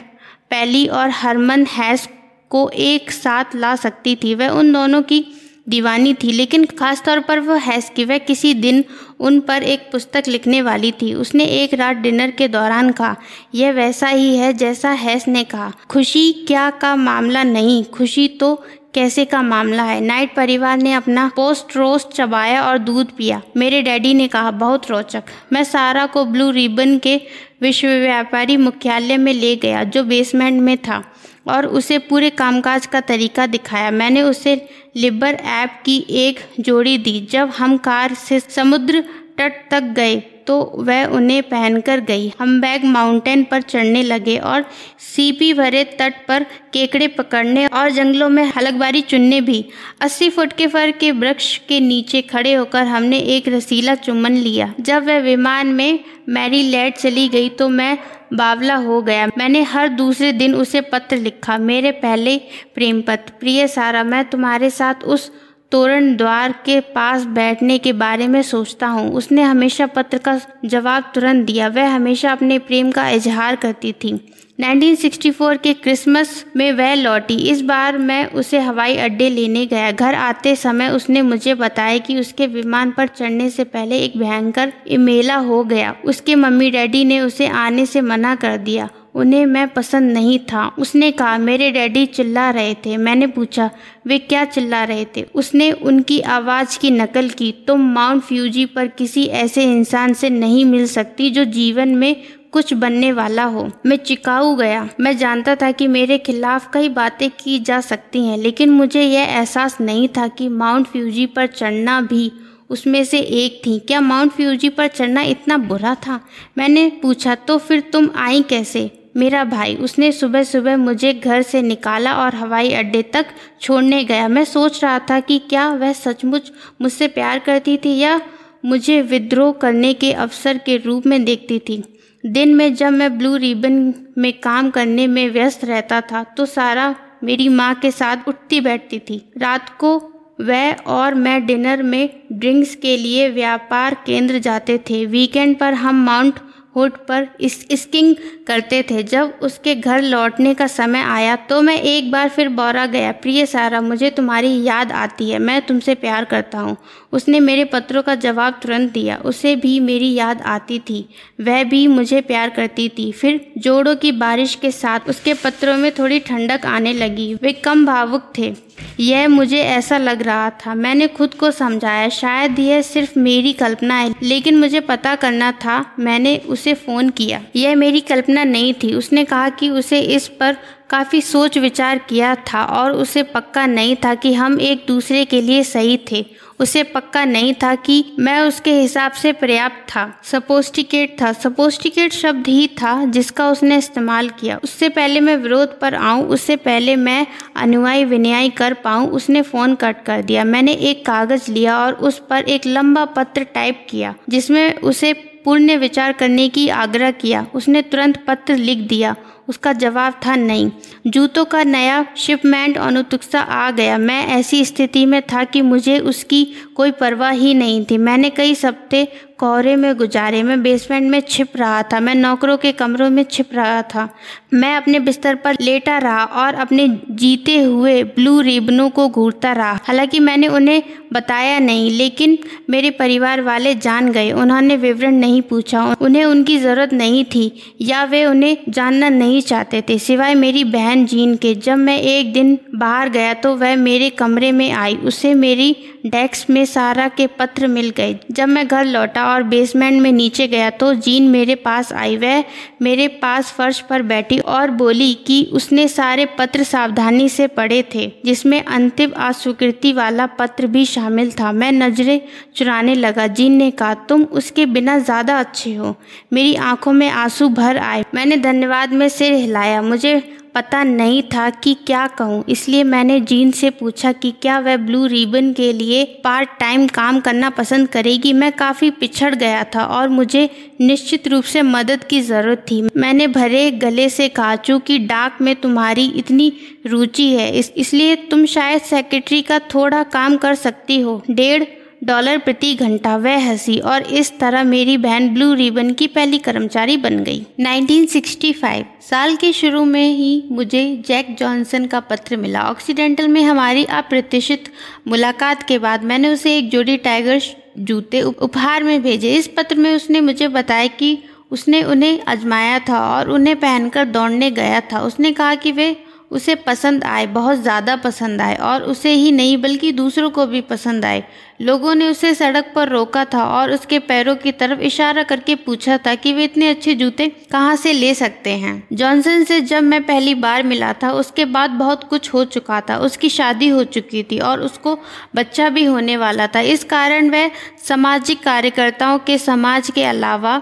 पैली और हरमन हैस को एक साथ ला सकती थी। वह उन दोनों की दीवानी थी, लेकिन खास तौर पर वह हैस की। वह किसी दिन उन पर एक पुस्तक लिखने वाली थी। उसने एक रात डिनर के दौरान कहा, यह वैसा ही है जैसा हैस ने कहा। खुशी क्या का मामला नहीं, खुशी तो कैसे का मामला है। नाइट परिवार ने अपना पोस्ट रोस्ट चबाया और दूध पिया। मेरे डैडी ने कहा, बहुत रोचक। मैं सारा को ब्लू रिबन के विश्व व्यापारी मुख्यालय में ले गया, जो बेसमेंट में था, और उसे पूरे कामकाज का तरीका दिखाया। मैंने उसे लिबर ऐप की एक जोड़ी दी। जब हम कार से समुद्र तट तक गए तो वह उन्हें पहनकर गई। हम बैग माउंटेन पर चढ़ने लगे और सीपी भरे तट पर केकड़े पकड़ने और जंगलों में हलकबारी चुनने भी। अस्सी फुट के फर के वृक्ष के नीचे खड़े होकर हमने एक रसीला चुम्बन लिया। जब वह विमान में मैरी लैड चली गई तो मैं बावला हो गया। मैंने हर दूसरे दिन उसे पत्र लिखा, मेरे पहले प्रेम पत्र प्रिय सारा, मैं तुम्हारे साथ उस तोरण द्वार के पास बैठने के बारे में सोचता हूँ। उसने हमेशा पत्र का जवाब तुरंत दिया। वह हमेशा अपने प्रेम का इजहार करती थी। 1964 के क्रिसमस में वह लौटी। इस बार मैं उसे हवाई अड्डे लेने गया। घर आते समय उसने मुझे बताया कि उसके विमान पर चढ़ने से पहले एक भयंकर इमेला हो गया। उसके मम्मी डैडी ने उसे आने से मना कर दिया। उन्हें मैं पसंद नहीं था। उसने कहा, मेरे डैडी चिल्ला रहे थे। मैंने पूछा, वे क्या चिल्ला रहे थे? उसने उनकी आवाज़ की नकल की, तुम माउंट फ्यूजी पर किसी ऐसे इंसान से नहीं मिल सकती जो जीवन में कुछ बनने वाला हो। मैं चिकाऊ गया। मैं जानता था कि मेरे खिलाफ कई बातें की जा सकती हैं, लेकिन मुझे यह एहसास नहीं था कि माउंट फ्यूजी पर चढ़ना भी उसमें से एक थी। क्या माउंट फ्यूजी पर चढ़ना इतना बुरा था? मैंने पूछा तो फिर तुम आई कैसे? मेरा भाई, उसने सुबह सुबह मुझे घर से निकाला और हवाई अड्डे तक छोड़ने गया। मैं सोच रहा था कि क्या वह सचमुच मुझसे प्यार करती थी या मुझे विद्रोह करने के अवसर के रूप में देखती थी। दिन में जब मैं ब्लू रिबन में काम करने में व्यस्त रहता था तो सारा मेरी माँ के साथ उठती बैठती थी। रात को वह और मैं डिनर में ड्रिंक्स के लिए व्यापार केंद्र जाते थे। वीकेंड पर हम माउंट हुड पर स्किंग करते थे। जब उसके घर लौटने का समय आया तो मैं एक बार फिर बौरा गया। प्रिय सारा, मुझे तुम्हारी याद आती है, मैं तुमसे प्यार करता हूँ। उसने मेरे पत्रों का जवाब तुरंत दिया। उसे भी मेरी याद आती थी। वह भी मुझे प्यार करती थी। फिर जोड़ों की बारिश के साथ उसके पत्रों में थोड़ी ठंडक आने लगी। वे कम भावुक थे। यह मुझे ऐसा लग रहा था। मैंने खुद को समझाया, शायद यह सिर्फ़ मेरी कल्पना है, लेकिन मुझे पता करना था, मैंने उसे फ़ोन किया। यह मेरी कल्पना नहीं थी। उसने कहा कि उसे इस पर काफ़ी सोच विचार किया था और उसे पक्का नहीं था कि हम एक दूसरे के लिए सही थे। उसे पक्का नहीं था कि मैं उसके हिसाब से पर्याप्त था। सपोस्टिकेट था। सपोस्टिकेट शब्द ही था जिसका उसने इस्तेमाल किया। उससे पहले मैं विरोध पर आऊँ, उससे पहले मैं अनुयायी विन्यायी कर पाऊँ, उसने फ़ोन कट कर दिया। मैंने एक कागज़ लिया और उस पर एक लंबा पत्र टाइप किया, जिसमें उसे पूर्ण विचार करने की आग्रह किया। उसने तुरंत पत्र लिख दिया उसका जवाब था नहीं। जूतों का नया शिपमेंट अनुतुक्सा आ गया। मैं ऐसी स्थिति में था कि मुझे उसकी कोई परवाह ही नहीं थी। मैंने कई सप्ते कोहरे में गुजारे। मैं बेसमेंट में छिप रहा था। मैं नौकरों के कमरों में छिप रहा था। मैं अपने बिस्तर पर लेटा रहा और अपने जीते हुए ब्लू रिबनों को घूरता रहा। हालाँकि मैंने उन्हें बताया नहीं, लेकिन मेरे परिवार वाले जान गए। उन्होंने विवरण नहीं पूछा। उन्हें उनकी ज़रूरत नहीं थी या वे उन्हें जानना नहीं चाहते थे, सिवाय मेरी बहन जीन के। जब मैं एक दिन बाहर गया तो वह मेरे कमरे में आई। उसे मेरी डेस्क में सारा के पत्र मिल गए। जब मैं घर लौटा और बेसमेंट में नीचे गया तो जीन मेरे पास आई। वह मेरे पास फर्श पर बैठी और बोली कि उसने सारे पत्र सावधानी से पढ़े थे, जिसमें अंतिम अस्वीकृति वाला पत्र भी शामिल था। मैं नज़रें चुराने लगा। जीन ने कहा, तुम उसके बिना ज़्यादा अच्छे हो। मेरी आँखों में आँसू भर आए। मैंने धन्यवाद में सिर हिलाया? मुझे पता नहीं था कि क्या कहूँ, इसलिए मैंने जीन से पूछा कि क्या वह ब्लू रिबन के लिए पार्ट टाइम काम करना पसंद करेगी। मैं काफ़ी पिछड़ गया था और मुझे निश्चित रूप से मदद की ज़रूरत थी। मैंने भरे गले से कहा, चूँकि डाक में तुम्हारी इतनी रुचि है, इस, इसलिए तुम शायद सेक्रेटरी का थोड़ा काम कर सकती हो। डेढ़ डॉलर प्रति घंटा वह हँसी और इस तरह मेरी बहन ब्लू रिबन की पहली कर्मचारी बन गई। 1965 साल के शुरू में ही मुझे जैक जॉनसन का पत्र मिला। ऑक्सीडेंटल में हमारी अप्रत्याशित मुलाकात के बाद मैंने उसे एक जोड़ी टाइगर जूते उपहार में भेजे। इस पत्र में उसने मुझे बताया कि उसने उन्हें आजमाया था और उन्हें पहनकर दौड़ने गया था। उसने कहा कि वे उसे पसंद आए, बहुत ज़्यादा पसंद आए और उसे ही नहीं, बल्कि दूसरों को भी पसंद आए। लोगों ने उसे सड़क पर रोका था और उसके पैरों की तरफ़ इशारा करके पूछा था कि वे इतने अच्छे जूते कहाँ से ले सकते हैं? जॉनसन से जब मैं पहली बार मिला था, उसके बाद बहुत कुछ हो चुका था। उसकी शादी हो चुकी थी और उसको बच्चा भी होने वाला था। इस कारण वह सामाजिक कार्यकर्ताओं के समाज के अलावा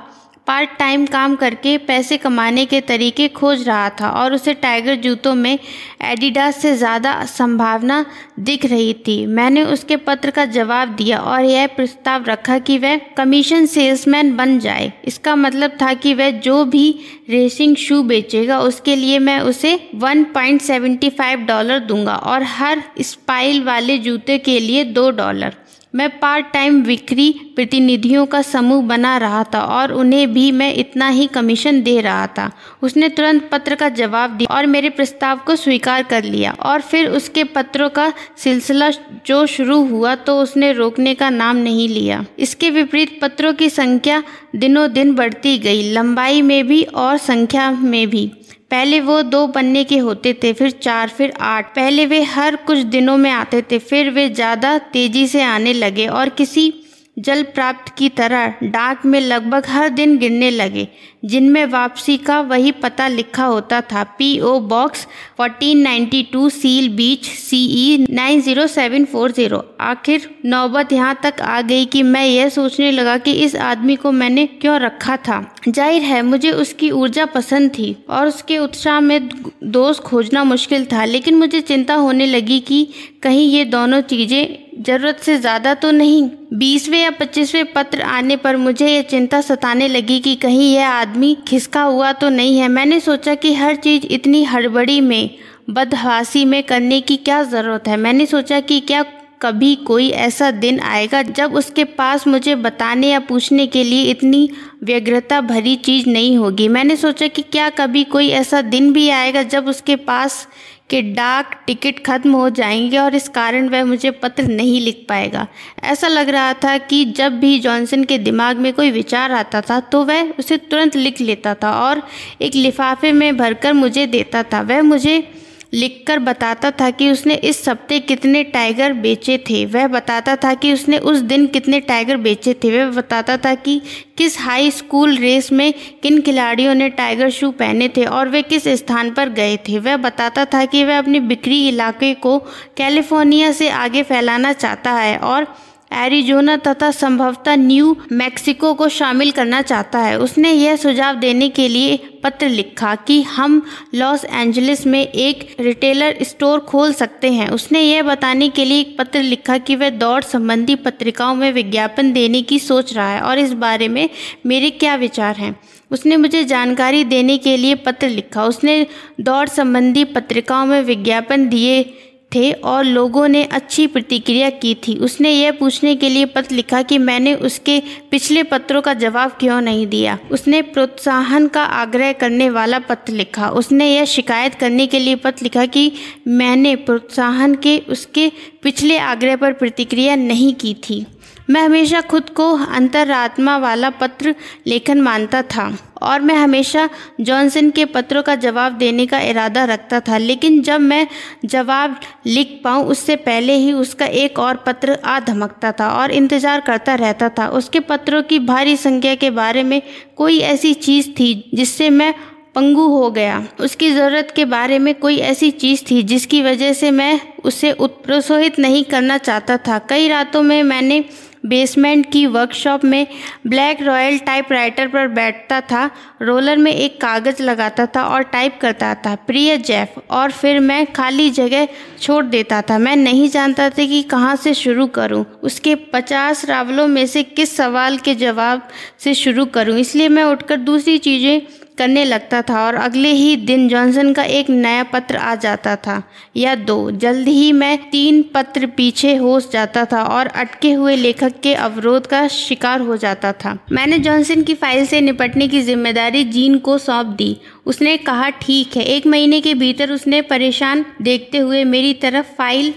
पार्ट टाइम काम करके पैसे कमाने के तरीके खोज रहा था और उसे टाइगर जूतों में एडिडास से ज़्यादा संभावना दिख रही थी। मैंने उसके पत्र का जवाब दिया और यह प्रस्ताव रखा कि वह कमीशन सेल्समैन बन जाए। इसका मतलब था कि वह जो भी रेसिंग शू बेचेगा, उसके लिए मैं उसे 1.75 डॉलर दूँगा और हर स्पाइल वाले जूते के लिए दो डॉलर। मैं पार्ट टाइम बिक्री प्रतिनिधियों का समूह बना रहा था और उन्हें भी मैं इतना ही कमीशन दे रहा था। उसने तुरंत पत्र का जवाब दिया और मेरे प्रस्ताव को स्वीकार कर लिया और फिर उसके पत्रों का सिलसिला जो शुरू हुआ तो उसने रोकने का नाम नहीं लिया। इसके विपरीत पत्रों की संख्या दिनों दिन बढ़ती गई, लंबाई में भी और संख्या में भी। पहले वो दो पन्ने के होते थे, फिर चार, फिर आठ। पहले वे हर कुछ दिनों में आते थे, फिर वे ज़्यादा तेज़ी से आने लगे और किसी जल प्राप्त की तरह डाक में लगभग हर दिन गिरने लगे, जिनमें वापसी का वही पता लिखा होता था। P O box 1492 Seal Beach C E nine zero seven four zero आखिर नौबत यहाँ तक आ गई कि मैं यह सोचने लगा कि इस आदमी को मैंने क्यों रखा था। ज़ाहिर है, मुझे उसकी ऊर्जा पसंद थी और उसके उत्साह में दोस्त खोजना मुश्किल था, लेकिन मुझे चिंता होने लगी कि कहीं ये दोनों चीज़ें ज़रूरत से ज़्यादा तो नहीं। बीसवें या पच्चीसवें पत्र आने पर मुझे यह चिंता सताने लगी कि कहीं यह आदमी खिसका हुआ तो नहीं है। मैंने सोचा कि हर चीज़ इतनी हड़बड़ी में, बदहवासी में करने की क्या ज़रूरत है। मैंने सोचा कि क्या कभी कोई ऐसा दिन आएगा जब उसके पास मुझे बताने या पूछने के लिए इतनी व्यग्रता भरी चीज़ नहीं होगी। मैंने सोचा कि क्या कभी कोई ऐसा दिन भी आएगा जब उसके पास के डाक टिकट खत्म हो जाएँगे और इस कारण वह मुझे पत्र नहीं लिख पाएगा। ऐसा लग रहा था कि जब भी जॉनसन के दिमाग में कोई विचार आता था तो वह उसे तुरंत लिख लेता था और एक लिफाफे में भरकर मुझे देता था। वह मुझे लिखकर बताता था कि उसने इस हफ़्ते कितने टाइगर बेचे थे। वह बताता था कि उसने उस दिन कितने टाइगर बेचे थे। वह बताता था कि किस हाई स्कूल रेस में किन खिलाड़ियों ने टाइगर शू पहने थे और वे किस स्थान पर गए थे। वह बताता था कि वह अपनी बिक्री इलाके को कैलिफ़ोर्निया से आगे फैलाना चाहता है और एरिजोना तथा संभवतः न्यू मैक्सिको को शामिल करना चाहता है। उसने यह सुझाव देने के लिए पत्र लिखा कि हम लॉस एंजलिस में एक रिटेलर स्टोर खोल सकते हैं। उसने यह बताने के लिए एक पत्र लिखा कि वह दौड़ संबंधी पत्रिकाओं में विज्ञापन देने की सोच रहा है और इस बारे में मेरे क्या विचार हैं। उसने मुझे जानकारी देने के लिए पत्र लिखा। उसने दौड़ संबंधी पत्रिकाओं में विज्ञापन दिए थे और लोगों ने अच्छी प्रतिक्रिया की थी। उसने यह पूछने के लिए पत्र लिखा कि मैंने उसके पिछले पत्रों का जवाब क्यों नहीं दिया। उसने प्रोत्साहन का आग्रह करने वाला पत्र लिखा। उसने यह शिकायत करने के लिए पत्र लिखा कि मैंने प्रोत्साहन के उसके पिछले आग्रह पर प्रतिक्रिया नहीं की थी। मैं हमेशा खुद को अंतरात्मा वाला पत्र लेखन मानता था और मैं हमेशा जॉनसन के पत्रों का जवाब देने का इरादा रखता था। लेकिन जब मैं जवाब लिख पाऊँ, उससे पहले ही उसका एक और पत्र आ धमकता था और इंतज़ार करता रहता था। उसके पत्रों की भारी संख्या के बारे में कोई ऐसी चीज़ थी जिससे मैं पंगु हो गया। उसकी ज़रूरत के बारे में कोई ऐसी चीज़ थी जिसकी वजह से मैं उसे उत्प्रोत्साहित नहीं करना चाहता था। कई रातों में मैंने बेसमेंट की वर्कशॉप में ब्लैक रॉयल टाइपराइटर पर बैठता था, रोलर में एक कागज़ लगाता था और टाइप करता था, प्रिय जेफ, और फिर मैं खाली जगह छोड़ देता था। मैं नहीं जानता था कि कहाँ से शुरू करूँ। उसके पचास रावलों में से किस सवाल के जवाब से शुरू करूँ। इसलिए मैं उठकर दूसरी चीज़ें करने लगता था और अगले ही दिन जॉनसन का एक नया पत्र आ जाता था, या दो। जल्द ही मैं तीन पत्र पीछे हो जाता था और अटके हुए लेखक के अवरोध का शिकार हो जाता था। मैंने जॉनसन की फ़ाइल से निपटने की ज़िम्मेदारी जीन को सौंप दी। उसने कहा, ठीक है। एक महीने के भीतर उसने परेशान देखते हुए मेरी तरफ़ फ़ाइल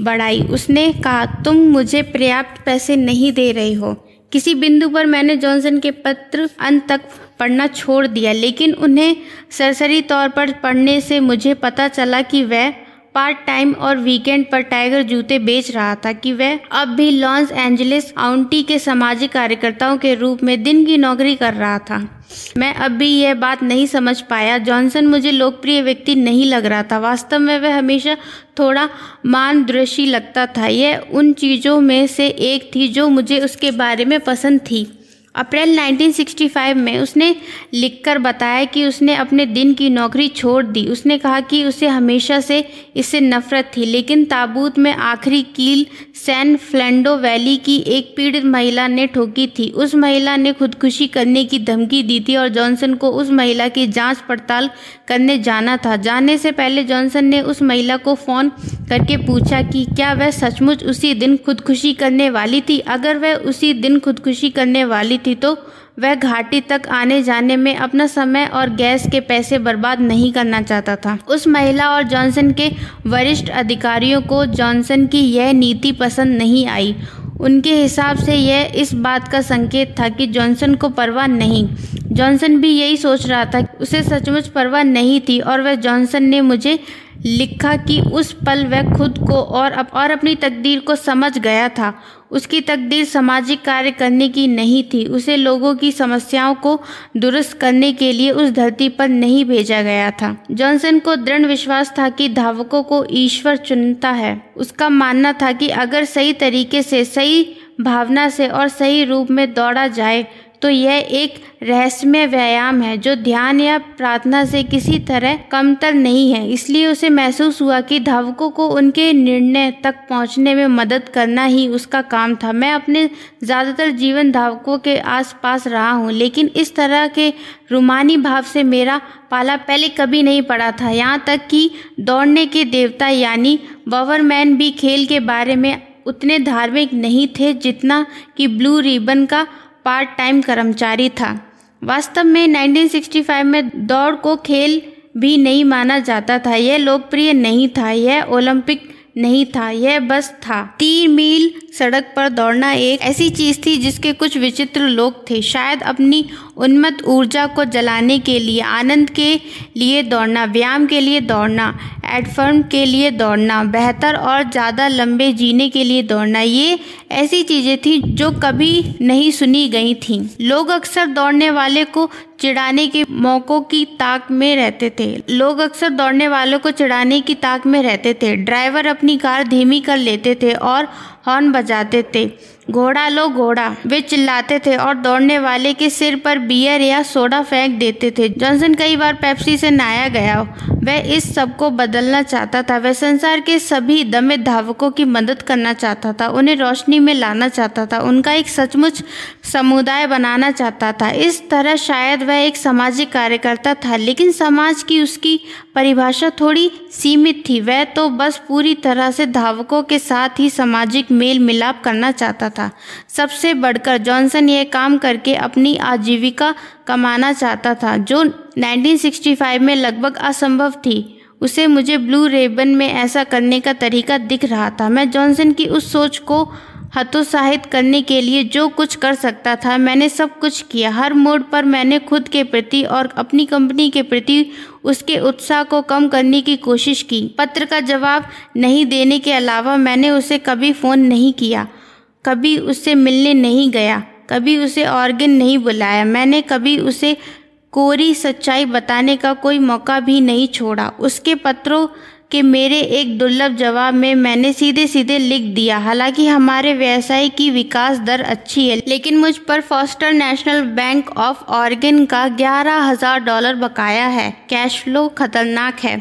बढ़ाई। उसने कहा, तुम मुझे पर्याप्त पैसे नहीं दे रहे हो। किसी बिंदु पर मैंने जॉनसन के पत्र अंत तक पढ़ना छोड़ दिया। लेकिन उन्हें सरसरी तौर पर पढ़ने से मुझे पता चला कि वह पार्ट टाइम और वीकेंड पर टाइगर जूते बेच रहा था कि वह अब भी लॉस एंजलिस काउंटी के सामाजिक कार्यकर्ताओं के रूप में दिन की नौकरी कर रहा था। मैं अब भी यह बात नहीं समझ पाया। जॉनसन मुझे लोकप्रिय व्यक्ति नहीं लग रहा था। वास्तव में वह हमेशा थोड़ा मानदृशी लगता था। यह उन चीज़ों में से एक थी जो मुझे उसके बारे में पसंद थी। अप्रैल 1965 में उसने लिखकर बताया कि उसने अपने दिन की नौकरी छोड़ दी। उसने कहा कि उसे हमेशा से इससे नफरत थी, लेकिन ताबूत में आखिरी कील सैन फ्लैंडो वैली की एक पीड़ित महिला ने ठोकी थी। उस महिला ने खुदकुशी करने की धमकी दी थी और जॉनसन को उस महिला की जाँच पड़ताल करने जाना था। जाने से पहले जॉनसन ने उस महिला को फ़ोन करके पूछा कि क्या वह सचमुच उसी दिन खुदकुशी करने वाली थी? अगर वह उसी दिन खुदकुशी करने वाली थी तो वह घाटी तक आने जाने में अपना समय और गैस के पैसे बर्बाद नहीं करना चाहता था। उस महिला और जॉनसन के वरिष्ठ अधिकारियों को जॉनसन की यह नीति पसंद नहीं आई। उनके हिसाब से यह इस बात का संकेत था कि जॉनसन को परवाह नहीं। जॉनसन भी यही सोच रहा था, उसे सचमुच परवाह नहीं थी और वह जॉनसन ने मुझे लिखा कि उस पल वह खुद को और अप, और अपनी तकदीर को समझ गया था। उसकी तकदीर सामाजिक कार्य करने की नहीं थी। उसे लोगों की समस्याओं को दुरुस्त करने के लिए उस धरती पर नहीं भेजा गया था। जॉनसन को दृढ़ विश्वास था कि धावकों को ईश्वर चुनता है। उसका मानना था कि अगर सही तरीके से सही भावना से और सही रूप में दौड़ा जाए तो यह एक रहस्यमय व्यायाम है, जो ध्यान या प्रार्थना से किसी तरह कमतर नहीं है। इसलिए उसे महसूस हुआ कि धावकों को उनके निर्णय तक पहुँचने में मदद करना ही उसका काम था। मैं अपने ज़्यादातर जीवन धावकों के आसपास रहा हूँ, लेकिन इस तरह के रुमानी भाव से मेरा पाला पहले कभी नहीं पड़ा था। यहाँ तक कि दौड़ने के देवता यानी बवरमैन भी खेल के बारे में उतने धार्मिक नहीं थे जितना कि ब्लू रिबन का पार्ट टाइम कर्मचारी था। वास्तव में 1965 में दौड़ को खेल भी नहीं माना जाता था। यह लोकप्रिय नहीं था। यह ओलंपिक नहीं था। यह बस था। तीन मील सड़क पर दौड़ना एक ऐसी चीज़ थी जिसके कुछ विचित्र लोग थे। शायद अपनी उन्मत्त ऊर्जा को जलाने के लिए, आनंद के लिए दौड़ना, व्यायाम के लिए दौड़ना, एडफर्म के लिए दौड़ना, बेहतर और ज़्यादा लंबे जीने के लिए दौड़ना, ये ऐसी चीज़ें थी जो कभी नहीं सुनी गई थीं। लोग अक्सर दौड़ने वाले को चिढ़ाने के मौक़ों की ताक में रहते थे। लोग अक्सर दौड़ने वालों को चिढ़ाने की ताक में रहते थे। ड्राइवर अपनी कार धीमी कर लेते थे और हॉर्न बजाते थे। घोड़ा लो घोड़ा, वे चिल्लाते थे और दौड़ने वाले के सिर पर बियर या सोडा फेंक देते थे। जॉनसन कई बार पेप्सी से नहाया गया। वह इस सबको बदलना चाहता था। वह संसार के सभी दमे धावकों की मदद करना चाहता था। उन्हें रोशनी में लाना चाहता था। उनका एक सचमुच समुदाय बनाना चाहता था। इस तरह शायद वह एक सामाजिक कार्यकर्ता था, लेकिन समाज की उसकी परिभाषा थोड़ी सीमित थी। वह तो बस पूरी तरह से धावकों के साथ ही सामाजिक मेल मिलाप करना चाहता था। सबसे बढ़कर जॉनसन यह काम करके अपनी आजीविका कमाना चाहता था, जो 1965 में लगभग असंभव थी। उसे मुझे ब्लू रेबन में ऐसा करने का तरीका दिख रहा था। मैं जॉनसन की उस सोच को हतोत्साहित करने के लिए जो कुछ कर सकता था, मैंने सब कुछ किया। हर मोड़ पर मैंने खुद के प्रति और अपनी कंपनी के प्रति उसके उत्साह को कम करने की कोशिश की। पत्र का जवाब नहीं देने के अलावा मैंने उसे कभी फ़ोन नहीं किया। कभी उससे मिलने नहीं गया। कभी उसे ऑर्गन नहीं बुलाया। मैंने कभी उसे कोरी सच्चाई बताने का कोई मौका भी नहीं छोड़ा। उसके पत्रों के मेरे एक दुर्लभ जवाब में मैंने सीधे सीधे लिख दिया। हालाँकि हमारे व्यवसाय की विकास दर अच्छी है, लेकिन मुझ पर Foster National Bank of Oregon का ग्यारह हज़ार डॉलर बकाया है। कैश फ्लो खतरनाक है।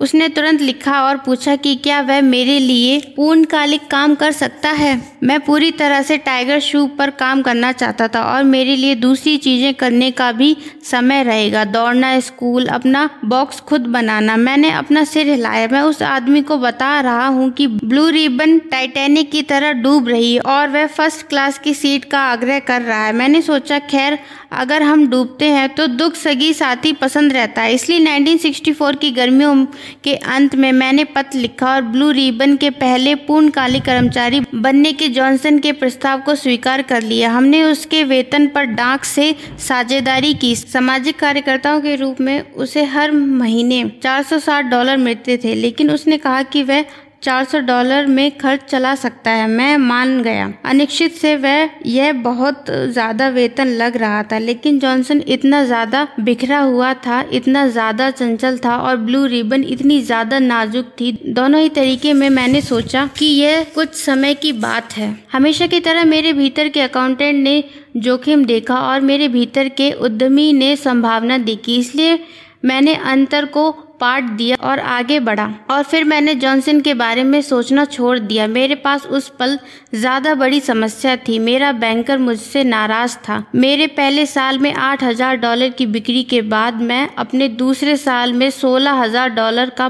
उसने तुरंत लिखा और पूछा कि क्या वह मेरे लिए पूर्णकालिक काम कर सकता है? मैं पूरी तरह से टाइगर शू पर काम करना चाहता था और मेरे लिए दूसरी चीज़ें करने का भी समय रहेगा। दौड़ना, स्कूल, अपना बॉक्स खुद बनाना। मैंने अपना सिर हिलाया। मैं उस आदमी को बता रहा हूँ कि ब्लू रिबन टाइटेनिक की तरह डूब रही और वह फ़र्स्ट क्लास की सीट का आग्रह कर रहा है। मैंने सोचा, खैर, अगर हम डूबते हैं तो दुख सगी साथी पसंद रहता है। इसलिए 1964 की गर्मियों के अंत में मैंने पत्र लिखा और ब्लू रिबन के पहले पूर्णकालिक कर्मचारी बनने के जॉनसन के प्रस्ताव को स्वीकार कर लिया। हमने उसके वेतन पर डाक से साझेदारी की। सामाजिक कार्यकर्ताओं के रूप में उसे हर महीने 460 डॉलर मिलते थे, लेकिन उसने कहा कि वह 400 डॉलर में खर्च चला सकता है। मैं मान गया। अनिश्चित से वह यह बहुत ज़्यादा वेतन लग रहा था, लेकिन जॉनसन इतना ज़्यादा बिखरा हुआ था, इतना ज़्यादा चंचल था और ब्लू रिबन इतनी ज़्यादा नाजुक थी। दोनों ही तरीके में मैंने सोचा कि यह कुछ समय की बात है। हमेशा की तरह मेरे भीतर के अकाउंटेंट ने जोखिम देखा और मेरे भीतर के उद्यमी ने संभावना देखी, इसलिए मैंने अंतर को पाट दिया और आगे बढ़ा। और फिर मैंने जॉनसन के बारे में सोचना छोड़ दिया। मेरे पास उस पल ज़्यादा बड़ी समस्या थी। मेरा बैंकर मुझसे नाराज़ था। मेरे पहले साल में आठ हज़ार डॉलर की बिक्री के बाद मैं अपने दूसरे साल में सोलह हज़ार डॉलर का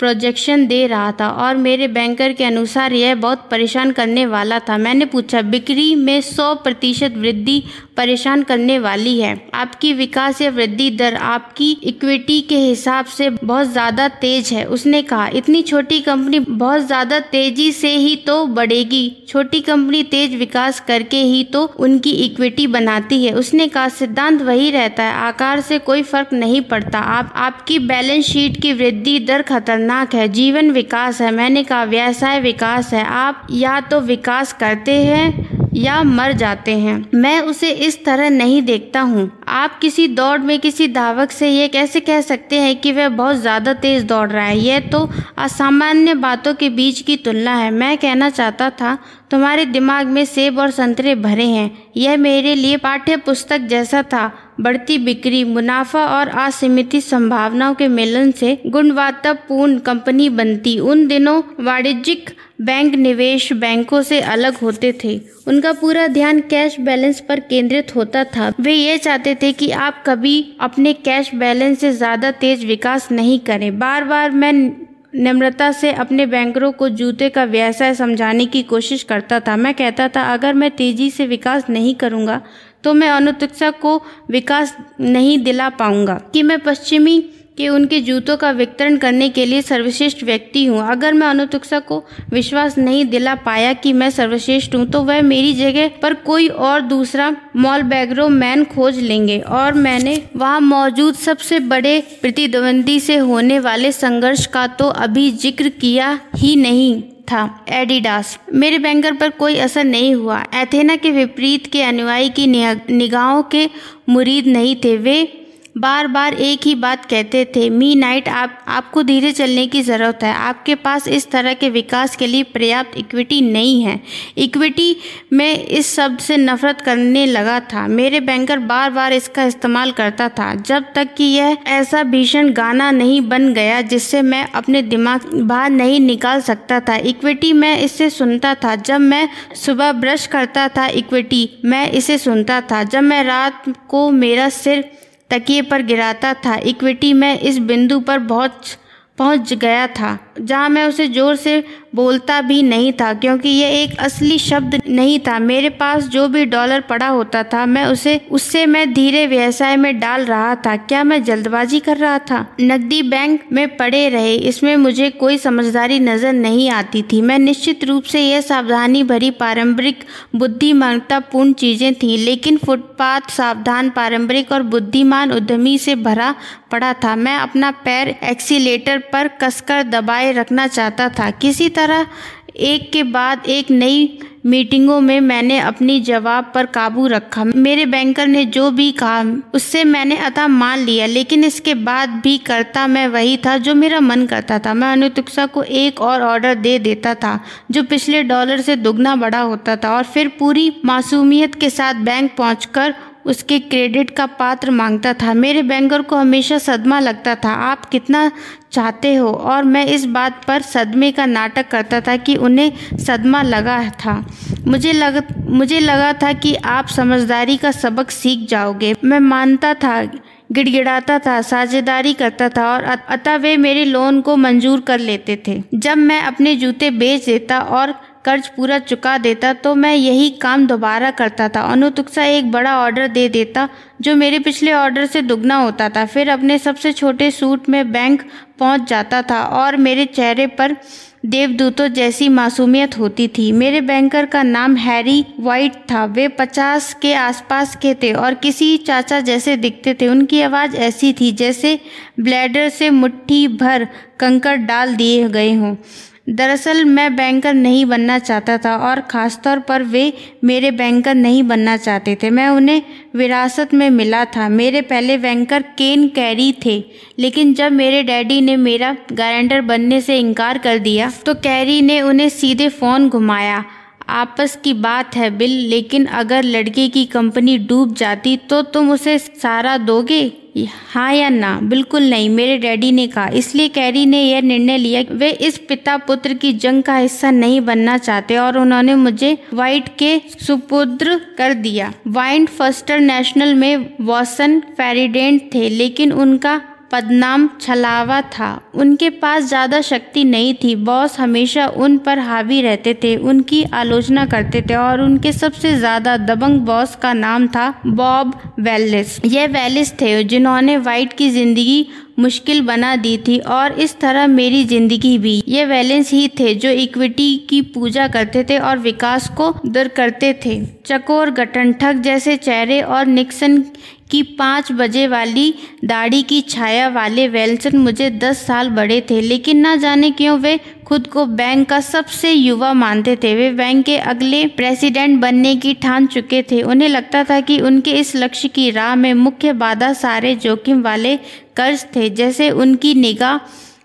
प्रोजेक्शन दे रहा था और मेरे बैंकर के अनुसार यह बहुत परेशान करने वाला था। मैंने पूछा, बिक्री में 100 प्रतिशत वृद्धि परेशान करने वाली है? आपकी विकास या वृद्धि दर आपकी इक्विटी के हिसाब से बहुत ज़्यादा तेज है। उसने कहा, इतनी छोटी कंपनी बहुत ज़्यादा तेज़ी से ही तो बढ़ेगी। छोटी कंपनी तेज विकास करके ही तो उनकी इक्विटी बनाती है। उसने कहा, सिद्धांत वही रहता है। आकार से कोई फ़र्क नहीं पड़ता। आप, आपकी बैलेंस शीट की वृद्धि दर खतरनाक है। जीवन विकास है। मैंने कहा, व्यवसाय विकास है। आप या तो विकास करते हैं या मर जाते हैं। मैं उसे इस तरह नहीं देखता हूँ। आप किसी दौड़ में किसी धावक से ये कैसे कह सकते हैं कि वह बहुत ज़्यादा तेज़ दौड़ रहा है? यह तो असामान्य बातों के बीच की तुलना है। मैं कहना चाहता था, तुम्हारे दिमाग में सेब और संतरे भरे हैं। यह मेरे लिए पाठ्य पुस्तक जैसा था। बढ़ती बिक्री, मुनाफा और असीमित संभावनाओं के मिलन से गुणवत्तापूर्ण कंपनी बनती। उन दिनों वाणिज्यिक बैंक निवेश बैंकों से अलग होते थे। उनका पूरा ध्यान कैश बैलेंस पर केंद्रित होता था। वे ये चाहते थे कि आप कभी अपने कैश बैलेंस से ज़्यादा तेज विकास नहीं करें। बार बार मैं नम्रता से अपने बैंकरों को जूते का व्यवसाय समझाने की कोशिश करता था। मैं कहता था, अगर मैं तेज़ी से विकास नहीं करूँगा तो मैं अनुतिक्षा को विकास नहीं दिला पाऊँगा कि मैं पश्चिमी कि उनके जूतों का वितरण करने के लिए सर्वश्रेष्ठ व्यक्ति हूँ। अगर मैं अनुतुक्षा को विश्वास नहीं दिला पाया कि मैं सर्वश्रेष्ठ हूँ तो वह मेरी जगह पर कोई और दूसरा मॉल बैगरो मैन खोज लेंगे और मैंने वहाँ मौजूद सबसे बड़े प्रतिद्वंदी से होने वाले संघर्ष का तो अभी ज़िक्र किया ही नहीं। था, एडिडास। मेरे बैंकर पर कोई असर नहीं हुआ। एथेना के विपरीत के अनुयायी की निगाहों के मुरीद नहीं थे। वे बार बार एक ही बात कहते थे, मी नाइट, आप, आपको धीरे चलने की ज़रूरत है। आपके पास इस तरह के विकास के लिए पर्याप्त इक्विटी नहीं है। इक्विटी में इस शब्द से नफरत करने लगा था। मेरे बैंकर बार बार इसका इस्तेमाल करता था। जब तक कि यह ऐसा भीषण गाना नहीं बन गया जिससे मैं अपने दिमाग बाहर नहीं निकाल सकता था। इक्विटी मैं इससे सुनता था। जब मैं सुबह ब्रश करता था इक्विटी मैं इसे सुनता था। जब मैं रात को मेरा सिर तकिए पर गिराता था। इक्विटी में इस बिंदु पर बहुत पहुँच गया था, जहाँ मैं उसे ज़ोर से बोलता भी नहीं था, क्योंकि यह एक असली शब्द नहीं था। मेरे पास जो भी डॉलर पड़ा होता था, मैं उसे, उससे मैं धीरे व्यवसाय में डाल रहा था। क्या मैं जल्दबाजी कर रहा था? नकदी बैंक में पड़े रहे, इसमें मुझे कोई समझदारी नज़र नहीं आती थी। मैं निश्चित रूप से यह सावधानी भरी पारंपरिक, बुद्धिमानतापूर्ण चीज़ें थी, लेकिन फुटपाथ सावधान, पारंपरिक और बुद्धिमान उद्यमी से भरा पड़ा था। मैं अपना पैर एक्सीलेटर पर कसकर दबाए रखना चाहता था। किसी तरह एक के बाद एक नई मीटिंगों में मैंने अपनी जवाब पर काबू रखा। मेरे बैंकर ने जो भी कहा, उससे मैंने अतः मान लिया, लेकिन इसके बाद भी करता मैं वही था जो मेरा मन करता था। मैं अनुतुक्षा को एक और ऑर्डर दे देता था, जो पिछले डॉलर से दुगना बड़ा होता था और फिर पूरी मासूमियत के साथ बैंक पहुंचकर उसके क्रेडिट का पात्र माँगता था। मेरे बैंकर को हमेशा सदमा लगता था। आप कितना चाहते हो? और मैं इस बात पर सदमे का नाटक करता था कि उन्हें सदमा लगा था। मुझे लग, मुझे लगा था कि आप समझदारी का सबक सीख जाओगे। मैं मानता था, गिड़गिड़ाता था, साझेदारी करता था और अतः वे मेरे लोन को मंजूर कर लेते थे। जब मैं अपने जूते बेच देता और कर्ज पूरा चुका देता तो मैं यही काम दोबारा करता था। अनुतुक्षा एक बड़ा ऑर्डर दे देता, जो मेरे पिछले ऑर्डर से दुगना होता था। फिर अपने सबसे छोटे सूट में बैंक पहुँच जाता था और मेरे चेहरे पर देवदूतों जैसी मासूमियत होती थी। मेरे बैंकर का नाम हैरी वाइट था। वे पचास के आसपास के थे और किसी चाचा जैसे दिखते थे। उनकी आवाज़ ऐसी थी जैसे ब्लैडर से मुट्ठी भर कंकड़ डाल दिए गए हों। दरअसल मैं बैंकर नहीं बनना चाहता था और ख़ासतौर पर वे मेरे बैंकर नहीं बनना चाहते थे। मैं उन्हें विरासत में मिला था। मेरे पहले बैंकर केन कैरी थे, लेकिन जब मेरे डैडी ने मेरा गारंटर बनने से इनकार कर दिया तो कैरी ने उन्हें सीधे फ़ोन घुमाया। आपस की बात है बिल, लेकिन अगर लड़के की कंपनी डूब जाती तो तुम उसे सारा दोगे? हाँ या ना? बिल्कुल नहीं, मेरे डैडी ने कहा। इसलिए कैरी ने यह निर्णय लिया वे इस पिता पुत्र की जंग का हिस्सा नहीं बनना चाहते और उन्होंने मुझे वाइट के सुपुत्र कर दिया। वाइंड फस्टर नेशनल में वॉसन फेरिडेंट थे, लेकिन उनका पदनाम छलावा था। उनके पास ज़्यादा शक्ति नहीं थी। बॉस हमेशा उन पर हावी रहते थे, उनकी आलोचना करते थे और उनके सबसे ज़्यादा दबंग बॉस का नाम था बॉब वेलिस। यह वेलिस थे जिन्होंने वाइट की ज़िंदगी मुश्किल बना दी थी और इस तरह मेरी ज़िंदगी भी। ये वैलेंस ही थे जो इक्विटी की पूजा करते थे और विकास को दूर करते थे। चकोर गठनठक जैसे चेहरे और निक्सन कि पाँच बजे वाली दाढ़ी की छाया वाले वेल्सन मुझे दस साल बड़े थे, लेकिन ना जाने क्यों वे खुद को बैंक का सबसे युवा मानते थे। वे बैंक के अगले प्रेसिडेंट बनने की ठान चुके थे। उन्हें लगता था कि उनके इस लक्ष्य की राह में मुख्य बाधा सारे जोखिम वाले कर्ज थे, जैसे उनकी निगाह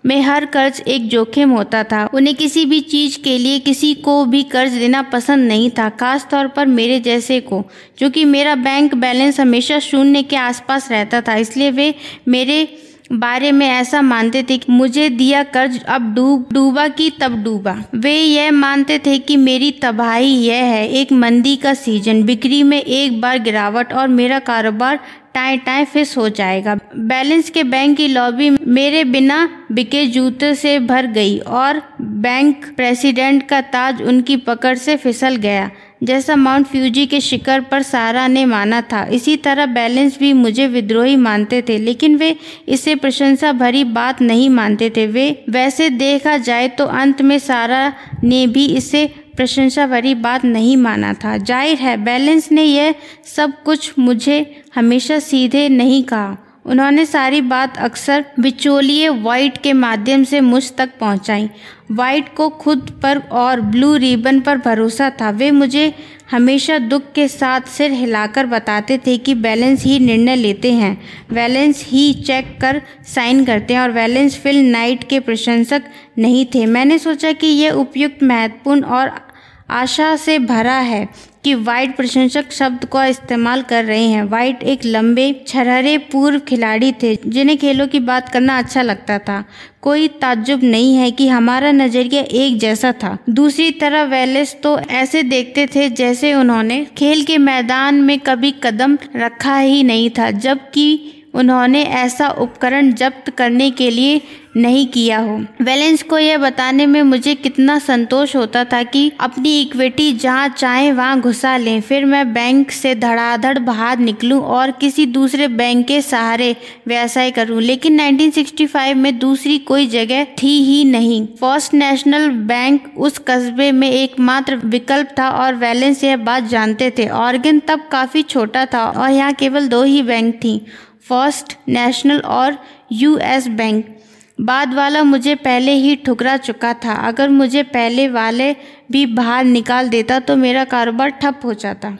में हर कर्ज एक जोखिम होता था। उन्हें किसी भी चीज़ के लिए किसी को भी कर्ज देना पसंद नहीं था खास तौर पर मेरे जैसे को क्योंकि मेरा बैंक बैलेंस हमेशा शून्य के आसपास रहता था। इसलिए वे मेरे बारे में ऐसा मानते थे कि मुझे दिया कर्ज अब डूब, डूबा की तब डूबा। वे यह मानते थे कि मेरी तबाही यह है, एक मंदी का सीज़न बिक्री में एक बार गिरावट और मेरा कारोबार टाए टाए फिस हो जाएगा। बैलेंस के बैंक की लॉबी मेरे बिना बिके जूते से भर गई और बैंक प्रेसिडेंट का ताज उनकी पकड़ से फिसल गया। जैसा माउंट फ्यूजी के शिखर पर सारा ने माना था। इसी तरह बैलेंस भी मुझे विद्रोही मानते थे, लेकिन वे इसे प्रशंसा भरी बात नहीं मानते थे। वे वैसे देखा जाए तो अंत में सारा ने भी इसे प्रशंसा भरी बात नहीं माना था। ज़ाहिर है, बैलेंस ने यह सब कुछ मुझे हमेशा सीधे नहीं कहा। उन्होंने सारी बात अक्सर बिचौलिए वाइट के माध्यम से मुझ तक पहुंचाई। वाइट को खुद पर और ब्लू रिबन पर भरोसा था। वे मुझे हमेशा दुख के साथ सिर हिलाकर बताते थे कि बैलेंस ही निर्णय लेते हैं। बैलेंस ही चेक कर साइन करते हैं और बैलेंस फिल नाइट के प्रशंसक नहीं थे। मैंने सोचा कि यह उपयुक्त, महत्वपूर्ण और आशा से भरा है कि वाइट प्रशंसक शब्द का इस्तेमाल कर रहे हैं। वाइट एक लंबे, छरहरे, पूर्व खिलाड़ी थे, जिन्हें खेलों की बात करना अच्छा लगता था। कोई ताज्जुब नहीं है कि हमारा नज़रिया एक जैसा था। दूसरी तरह वेलेस तो ऐसे देखते थे जैसे उन्होंने खेल के मैदान में कभी कदम रखा ही नहीं था, जबकि उन्होंने ऐसा उपकरण जब्त करने के लिए नहीं किया हो। वैलेंस को यह बताने में मुझे कितना संतोष होता था कि अपनी इक्विटी जहाँ चाहे वहाँ घुसा लें, फिर मैं बैंक से धड़ाधड़ बाहर निकलूं और किसी दूसरे बैंक के सहारे व्यवसाय करूँ। लेकिन 1965 में दूसरी कोई जगह थी ही नहीं। फ़र्स्ट नेशनल बैंक उस कस्बे में एकमात्र विकल्प था और वैलेंस यह बात जानते थे। ऑर्गन तब काफ़ी छोटा था और यहाँ केवल दो ही बैंक थी। फ़र्स्ट नेशनल और यूएस बैंक। बाद वाला मुझे पहले ही ठुकरा चुका था। अगर मुझे पहले वाले भी बाहर निकाल देता तो मेरा कारोबार ठप हो जाता।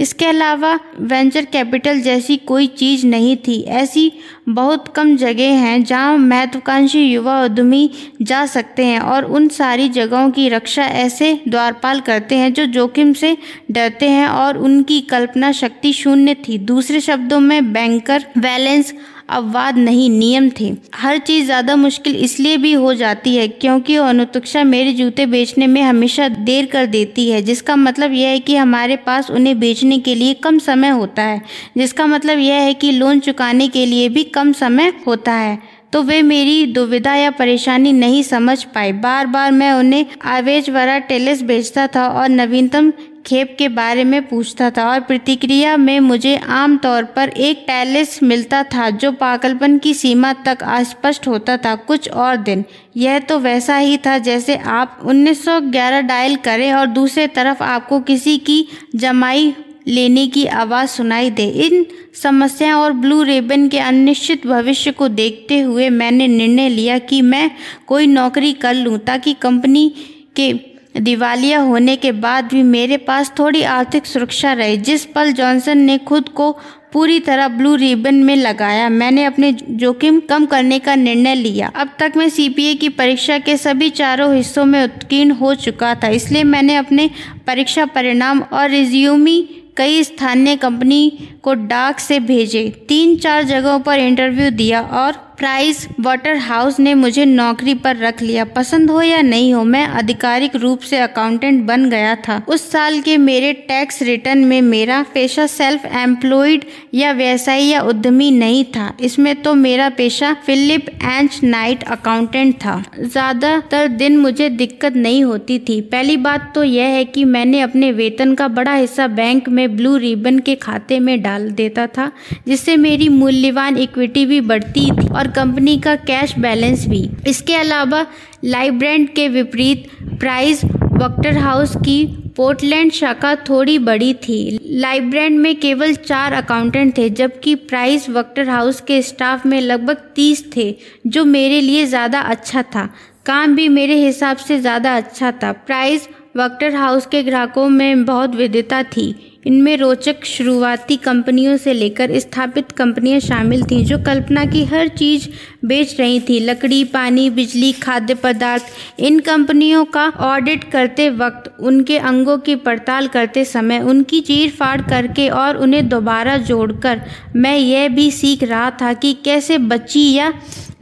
इसके अलावा वेंचर कैपिटल जैसी कोई चीज़ नहीं थी। ऐसी बहुत कम जगह हैं जहाँ महत्वाकांक्षी युवा उद्यमी जा सकते हैं और उन सारी जगहों की रक्षा ऐसे द्वारपाल करते हैं जो जोखिम से डरते हैं और उनकी कल्पना शक्ति शून्य थी। दूसरे शब्दों में, बैंकर बैलेंस अपवाद नहीं, नियम थे। हर चीज़ ज़्यादा मुश्किल इसलिए भी हो जाती है क्योंकि अनुतुक्षा मेरे जूते बेचने में हमेशा देर कर देती है, जिसका मतलब यह है कि हमारे पास उन्हें बेचने के लिए कम समय होता है, जिसका मतलब यह है कि लोन चुकाने के लिए भी कम समय होता है। तो वे मेरी दुविधा या परेशानी नहीं समझ पाए। बार बार मैं उन्हें आवेज वाला टेलिस बेचता था और नवीनतम खेप के बारे में पूछता था और प्रतिक्रिया में मुझे आमतौर पर एक टैलिस मिलता था जो पागलपन की सीमा तक अस्पष्ट होता था कुछ और दिन। यह तो वैसा ही था जैसे आप 1911 डायल करें और दूसरे तरफ़ आपको किसी की जमाई लेने की आवाज़ सुनाई दे। इन समस्या और ब्लू रेबन के अनिश्चित भविष्य को देखते हुए मैंने निर्णय लिया कि मैं कोई नौकरी कर लूँ ताकि कंपनी के दिवालिया होने के बाद भी मेरे पास थोड़ी आर्थिक सुरक्षा रही, जिस पल जॉनसन ने खुद को पूरी तरह ब्लू रिबन में लगाया, मैंने अपने जोखिम कम करने का निर्णय लिया। अब तक मैं सीपीए की परीक्षा के सभी चारों हिस्सों में उत्कीर्ण हो चुका था, इसलिए मैंने अपने परीक्षा परिणाम और रिज्यूमी कई स्थानीय कंपनी को डाक से भेजे, तीन चार जगहों पर इंटरव्यू दिया और प्राइस वाटर हाउस ने मुझे नौकरी पर रख लिया। पसंद हो या नहीं हो, मैं आधिकारिक रूप से अकाउंटेंट बन गया था। उस साल के मेरे टैक्स रिटर्न में मेरा पेशा सेल्फ एम्प्लॉयड या व्यवसायी या उद्यमी नहीं था। इसमें तो मेरा पेशा फिलिप एंच नाइट अकाउंटेंट था। ज़्यादातर दिन मुझे दिक्कत नहीं होती थी। पहली बात तो यह है कि मैंने अपने वेतन का बड़ा हिस्सा बैंक में ब्लू रिबन के खाते में डाल देता था, जिससे मेरी मूल्यवान इक्विटी भी बढ़ती थी और कंपनी का कैश बैलेंस भी। इसके अलावा लाइब्रेंड के विपरीत प्राइस वक्टर हाउस की पोर्टलैंड शाखा थोड़ी बड़ी थी। लाइब्रेंड में केवल चार अकाउंटेंट थे, जबकि प्राइस वक्टर हाउस के स्टाफ में लगभग तीस थे, जो मेरे लिए ज़्यादा अच्छा था। काम भी मेरे हिसाब से ज़्यादा अच्छा था। प्राइस वक्टर हाउस के ग्राहकों में बहुत विविधता थी। इनमें रोचक शुरुआती कंपनियों से लेकर स्थापित कंपनियाँ शामिल थीं, जो कल्पना की हर चीज़ बेच रही थी। लकड़ी, पानी, बिजली, खाद्य पदार्थ, इन कंपनियों का ऑडिट करते वक्त, उनके अंगों की पड़ताल करते समय, उनकी चीर फाड़ करके और उन्हें दोबारा जोड़कर, मैं यह भी सीख रहा था कि कैसे बची या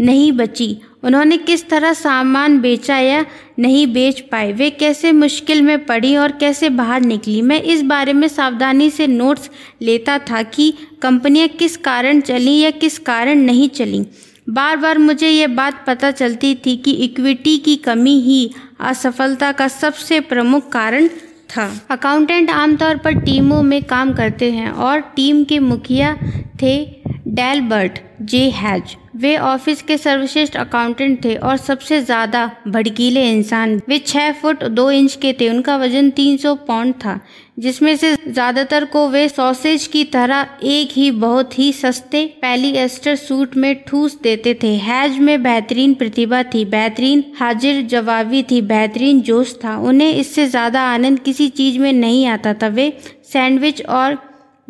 नहीं बची। उन्होंने किस तरह सामान बेचा या नहीं बेच पाए? वे कैसे मुश्किल में पड़ी और कैसे बाहर निकली? मैं इस बारे में सावधानी से नोट्स लेता था कि कंपनियाँ किस कारण चली या किस कारण नहीं चली। बार बार मुझे ये बात पता चलती थी कि इक्विटी की कमी ही असफलता का सबसे प्रमुख कारण था। अकाउंटेंट आमतौर पर टीमों में काम करते हैं और टीम के मुखिया थे डेलबर्ट जे. हैज़। वे ऑफ़िस के सर्वश्रेष्ठ अकाउंटेंट थे और सबसे ज़्यादा भड़कीले इंसान। वे छह फुट दो इंच के थे, उनका वज़न 300 पाउंड था, जिसमें से ज़्यादातर को वे सॉसेज की तरह एक ही बहुत ही सस्ते पैलीएस्टर सूट में ठूस देते थे। हैज़ में बेहतरीन प्रतिभा थी, बेहतरीन हाजिर जवाबी थी, बेहतरीन जोश था। उन्हें इससे ज़्यादा आनंद किसी चीज़ में नहीं आता था। वे सैंडविच और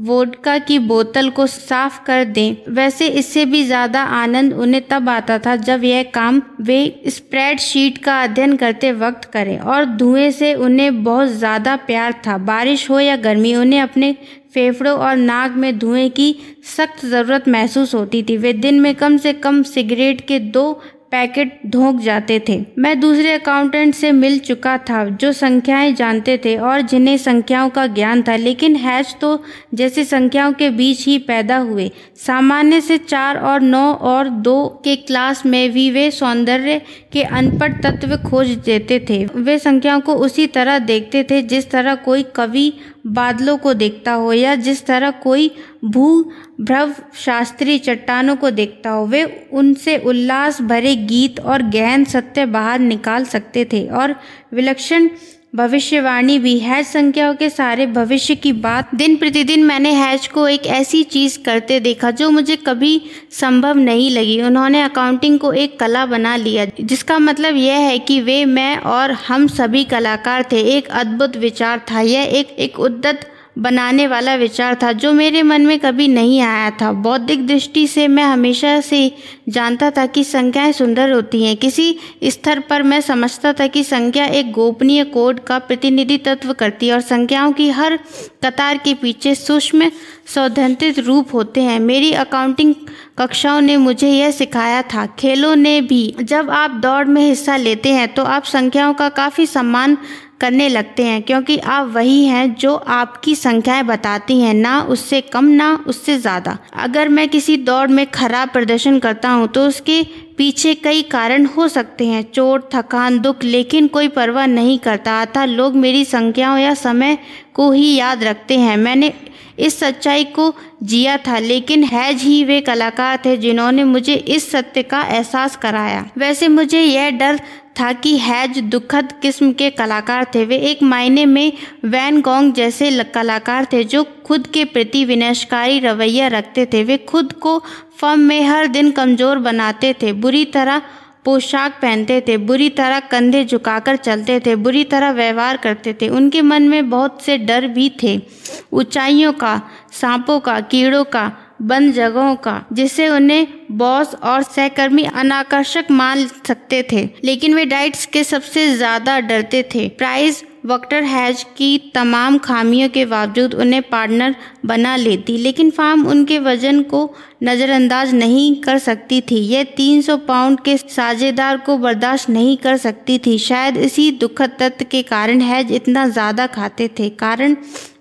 वोडका की बोतल को साफ़ कर दें। वैसे इससे भी ज़्यादा आनंद उन्हें तब आता था जब यह काम वे स्प्रेडशीट का अध्ययन करते वक्त करें और धुएँ से उन्हें बहुत ज़्यादा प्यार था। बारिश हो या गर्मी, उन्हें अपने फेफड़ों और नाक में धुएँ की सख्त ज़रूरत महसूस होती थी। वे दिन में कम से कम सिगरेट के दो पैकेट धोंक जाते थे। मैं दूसरे अकाउंटेंट से मिल चुका था, जो संख्याएँ जानते थे और जिन्हें संख्याओं का ज्ञान था। लेकिन हैश तो जैसे संख्याओं के बीच ही पैदा हुए। सामान्य से चार और नौ और दो के क्लास में भी वे सौंदर्य के अनपढ़ तत्व खोज देते थे। वे संख्याओं को उसी तरह देखते थे, जिस तरह कोई कवि बादलों को देखता हो या जिस तरह कोई भू भ्रव शास्त्री चट्टानों को देखता हो, वे उनसे उल्लास भरे गीत और गहन सत्य बाहर निकाल सकते थे और विलक्षण भविष्यवाणी भी हैज़ संख्याओं के सारे भविष्य की बात। दिन प्रतिदिन मैंने हैज़ को एक ऐसी चीज़ करते देखा जो मुझे कभी संभव नहीं लगी। उन्होंने अकाउंटिंग को एक कला बना लिया, जिसका मतलब यह है कि वे, मैं और हम सभी कलाकार थे। एक अद्भुत विचार था। यह एक एक उद्दत बनाने वाला विचार था, जो मेरे मन में कभी नहीं आया था। बौद्धिक दृष्टि से मैं हमेशा से जानता था कि संख्याएँ सुंदर होती हैं। किसी स्तर पर मैं समझता था कि संख्या एक गोपनीय कोड का प्रतिनिधित्व करती है और संख्याओं की हर कतार के पीछे सूक्ष्म सौधंतित रूप होते हैं। मेरी अकाउंटिंग कक्षाओं ने मुझे यह सिखाया था। खेलों ने भी। जब आप दौड़ में हिस्सा लेते हैं तो आप संख्याओं का काफ़ी सम्मान करने लगते हैं, क्योंकि आप वही हैं जो आपकी संख्याएँ बताती हैं, ना उससे कम, ना उससे ज़्यादा। अगर मैं किसी दौड़ में खराब प्रदर्शन करता हूँ तो उसके पीछे कई कारण हो सकते हैं। चोट, थकान, दुख, लेकिन कोई परवाह नहीं करता। अतः लोग मेरी संख्याओं या समय को ही याद रखते हैं। मैंने इस सच्चाई को जिया था, लेकिन हैज़ ही वे कलाकार थे जिन्होंने मुझे इस सत्य का एहसास कराया। वैसे मुझे यह डर था कि हैज़ दुखद किस्म के कलाकार थे। वे एक मायने में वैन गोंग जैसे कलाकार थे जो खुद के प्रति विनाशकारी रवैया रखते थे। वे खुद को फर्म में हर दिन कमज़ोर बनाते थे, बुरी तरह पोशाक पहनते थे, बुरी तरह कंधे झुकाकर चलते थे, बुरी तरह व्यवहार करते थे। उनके मन में बहुत से डर भी थे। ऊंचाइयों का, सांपों का, कीड़ों का बंद जगहों का, जिससे उन्हें बॉस और सहकर्मी अनाकर्षक मान सकते थे। लेकिन वे डाइट्स के सबसे ज़्यादा डरते थे। प्राइस वक्टर हैज़ की तमाम खामियों के बावजूद उन्हें पार्टनर बना लेती, लेकिन फार्म उनके वज़न को नज़रअंदाज नहीं कर सकती थी। यह 300 पाउंड के साझेदार को बर्दाश्त नहीं कर सकती थी। शायद इसी दुखद तत्व के कारण हैज़ इतना ज़्यादा खाते थे। कारण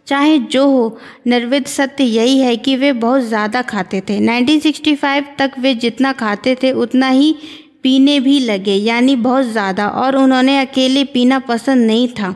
चाहे जो हो निर्विद सत्य यही है कि वे बहुत ज़्यादा खाते थे। 1965 तक वे जितना खाते थे, उतना ही पीने भी लगे, यानी बहुत ज़्यादा, और उन्होंने अकेले पीना पसंद नहीं था।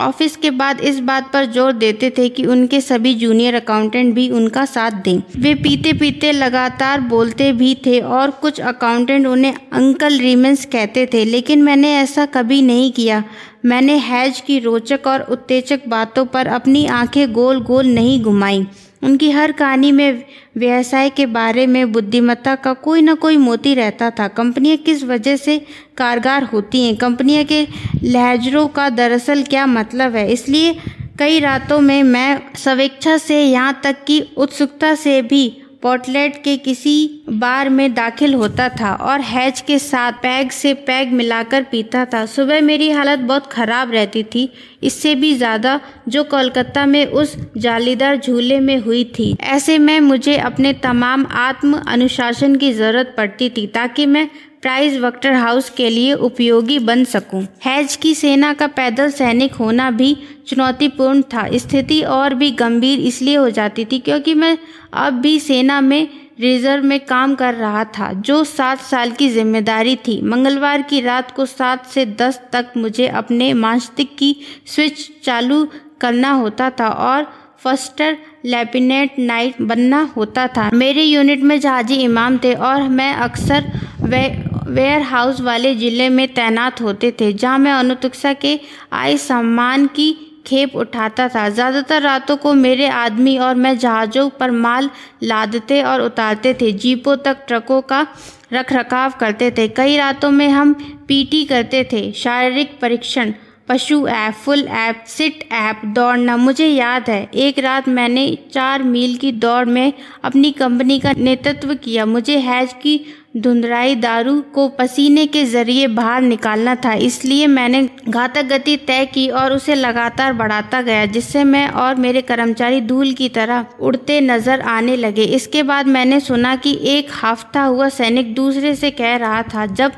ऑफ़िस के बाद इस बात पर ज़ोर देते थे कि उनके सभी जूनियर अकाउंटेंट भी उनका साथ दें। वे पीते पीते लगातार बोलते भी थे और कुछ अकाउंटेंट उन्हें अंकल रीमेंस कहते थे, लेकिन मैंने ऐसा कभी नहीं किया। मैंने हैज़ की रोचक और उत्तेजक बातों पर अपनी आँखें गोल गोल नहीं घुमाई। उनकी हर कहानी में व्यवसाय के बारे में बुद्धिमत्ता का कोई ना कोई मोती रहता था। कंपनियाँ किस वजह से कारगर होती हैं? कंपनियाँ के लहजरों का दरअसल क्या मतलब है? इसलिए कई रातों में मैं स्वेच्छा से यहाँ तक कि उत्सुकता से भी पोर्टलेट के किसी बार में दाखिल होता था और हैज़ के साथ पैग से पैग मिलाकर पीता था। सुबह मेरी हालत बहुत ख़राब रहती थी। इससे भी ज़्यादा जो कोलकाता में उस जालीदार झूले में हुई थी। ऐसे में मुझे अपने तमाम आत्म अनुशासन की ज़रूरत पड़ती थी ताकि मैं प्राइज वक्टर हाउस के लिए उपयोगी बन सकूँ। हैज़ की सेना का पैदल सैनिक होना भी चुनौतीपूर्ण था। स्थिति और भी गंभीर इसलिए हो जाती थी क्योंकि मैं अब भी सेना में, रिज़र्व में काम कर रहा था, जो सात साल की ज़िम्मेदारी थी। मंगलवार की रात को सात से दस तक मुझे अपने मास्तिक की स्विच चालू करना होता था और फस्टर लेफ्टिनेंट नाइट बनना होता था। मेरे यूनिट में जहाजी इमाम थे और मैं अक्सर वे वेयर हाउस वाले ज़िले में तैनात होते थे, जहाँ मैं अनुतुक्षा के आय सम्मान की खेप उठाता था। ज़्यादातर रातों को मेरे आदमी और मैं जहाज़ों पर माल लादते और उतारते थे। जीपों तक ट्रकों का रख रखाव करते थे। कई रातों में हम पीटी करते थे। शारीरिक परीक्षण, push up, pull up, sit up, दौड़ना, मुझे याद है। एक रात मैंने चार मील की दौड़ में अपनी कंपनी का नेतृत्व किया। मुझे हैज़ की धुंधराई दारू को पसीने के ज़रिए बाहर निकालना था। इसलिए मैंने घातक गति तय की और उसे लगातार बढ़ाता गया, जिससे मैं और मेरे कर्मचारी धूल की तरह उड़ते नज़र आने लगे। इसके बाद मैंने सुना कि एक हफ़्ता हुआ सैनिक दूसरे से कह रहा था, जब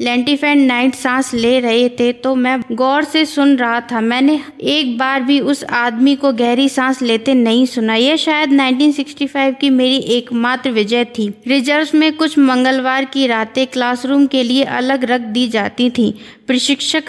लेंटीफेंड नाइट सांस ले रहे थे तो मैं गौर से सुन रहा था। मैंने एक बार भी उस आदमी को गहरी सांस लेते नहीं सुना। यह शायद 1965 की मेरी एकमात्र विजय थी। रिज़र्व में कुछ मंगलवार की रातें क्लासरूम के लिए अलग रख दी जाती थी। प्रशिक्षक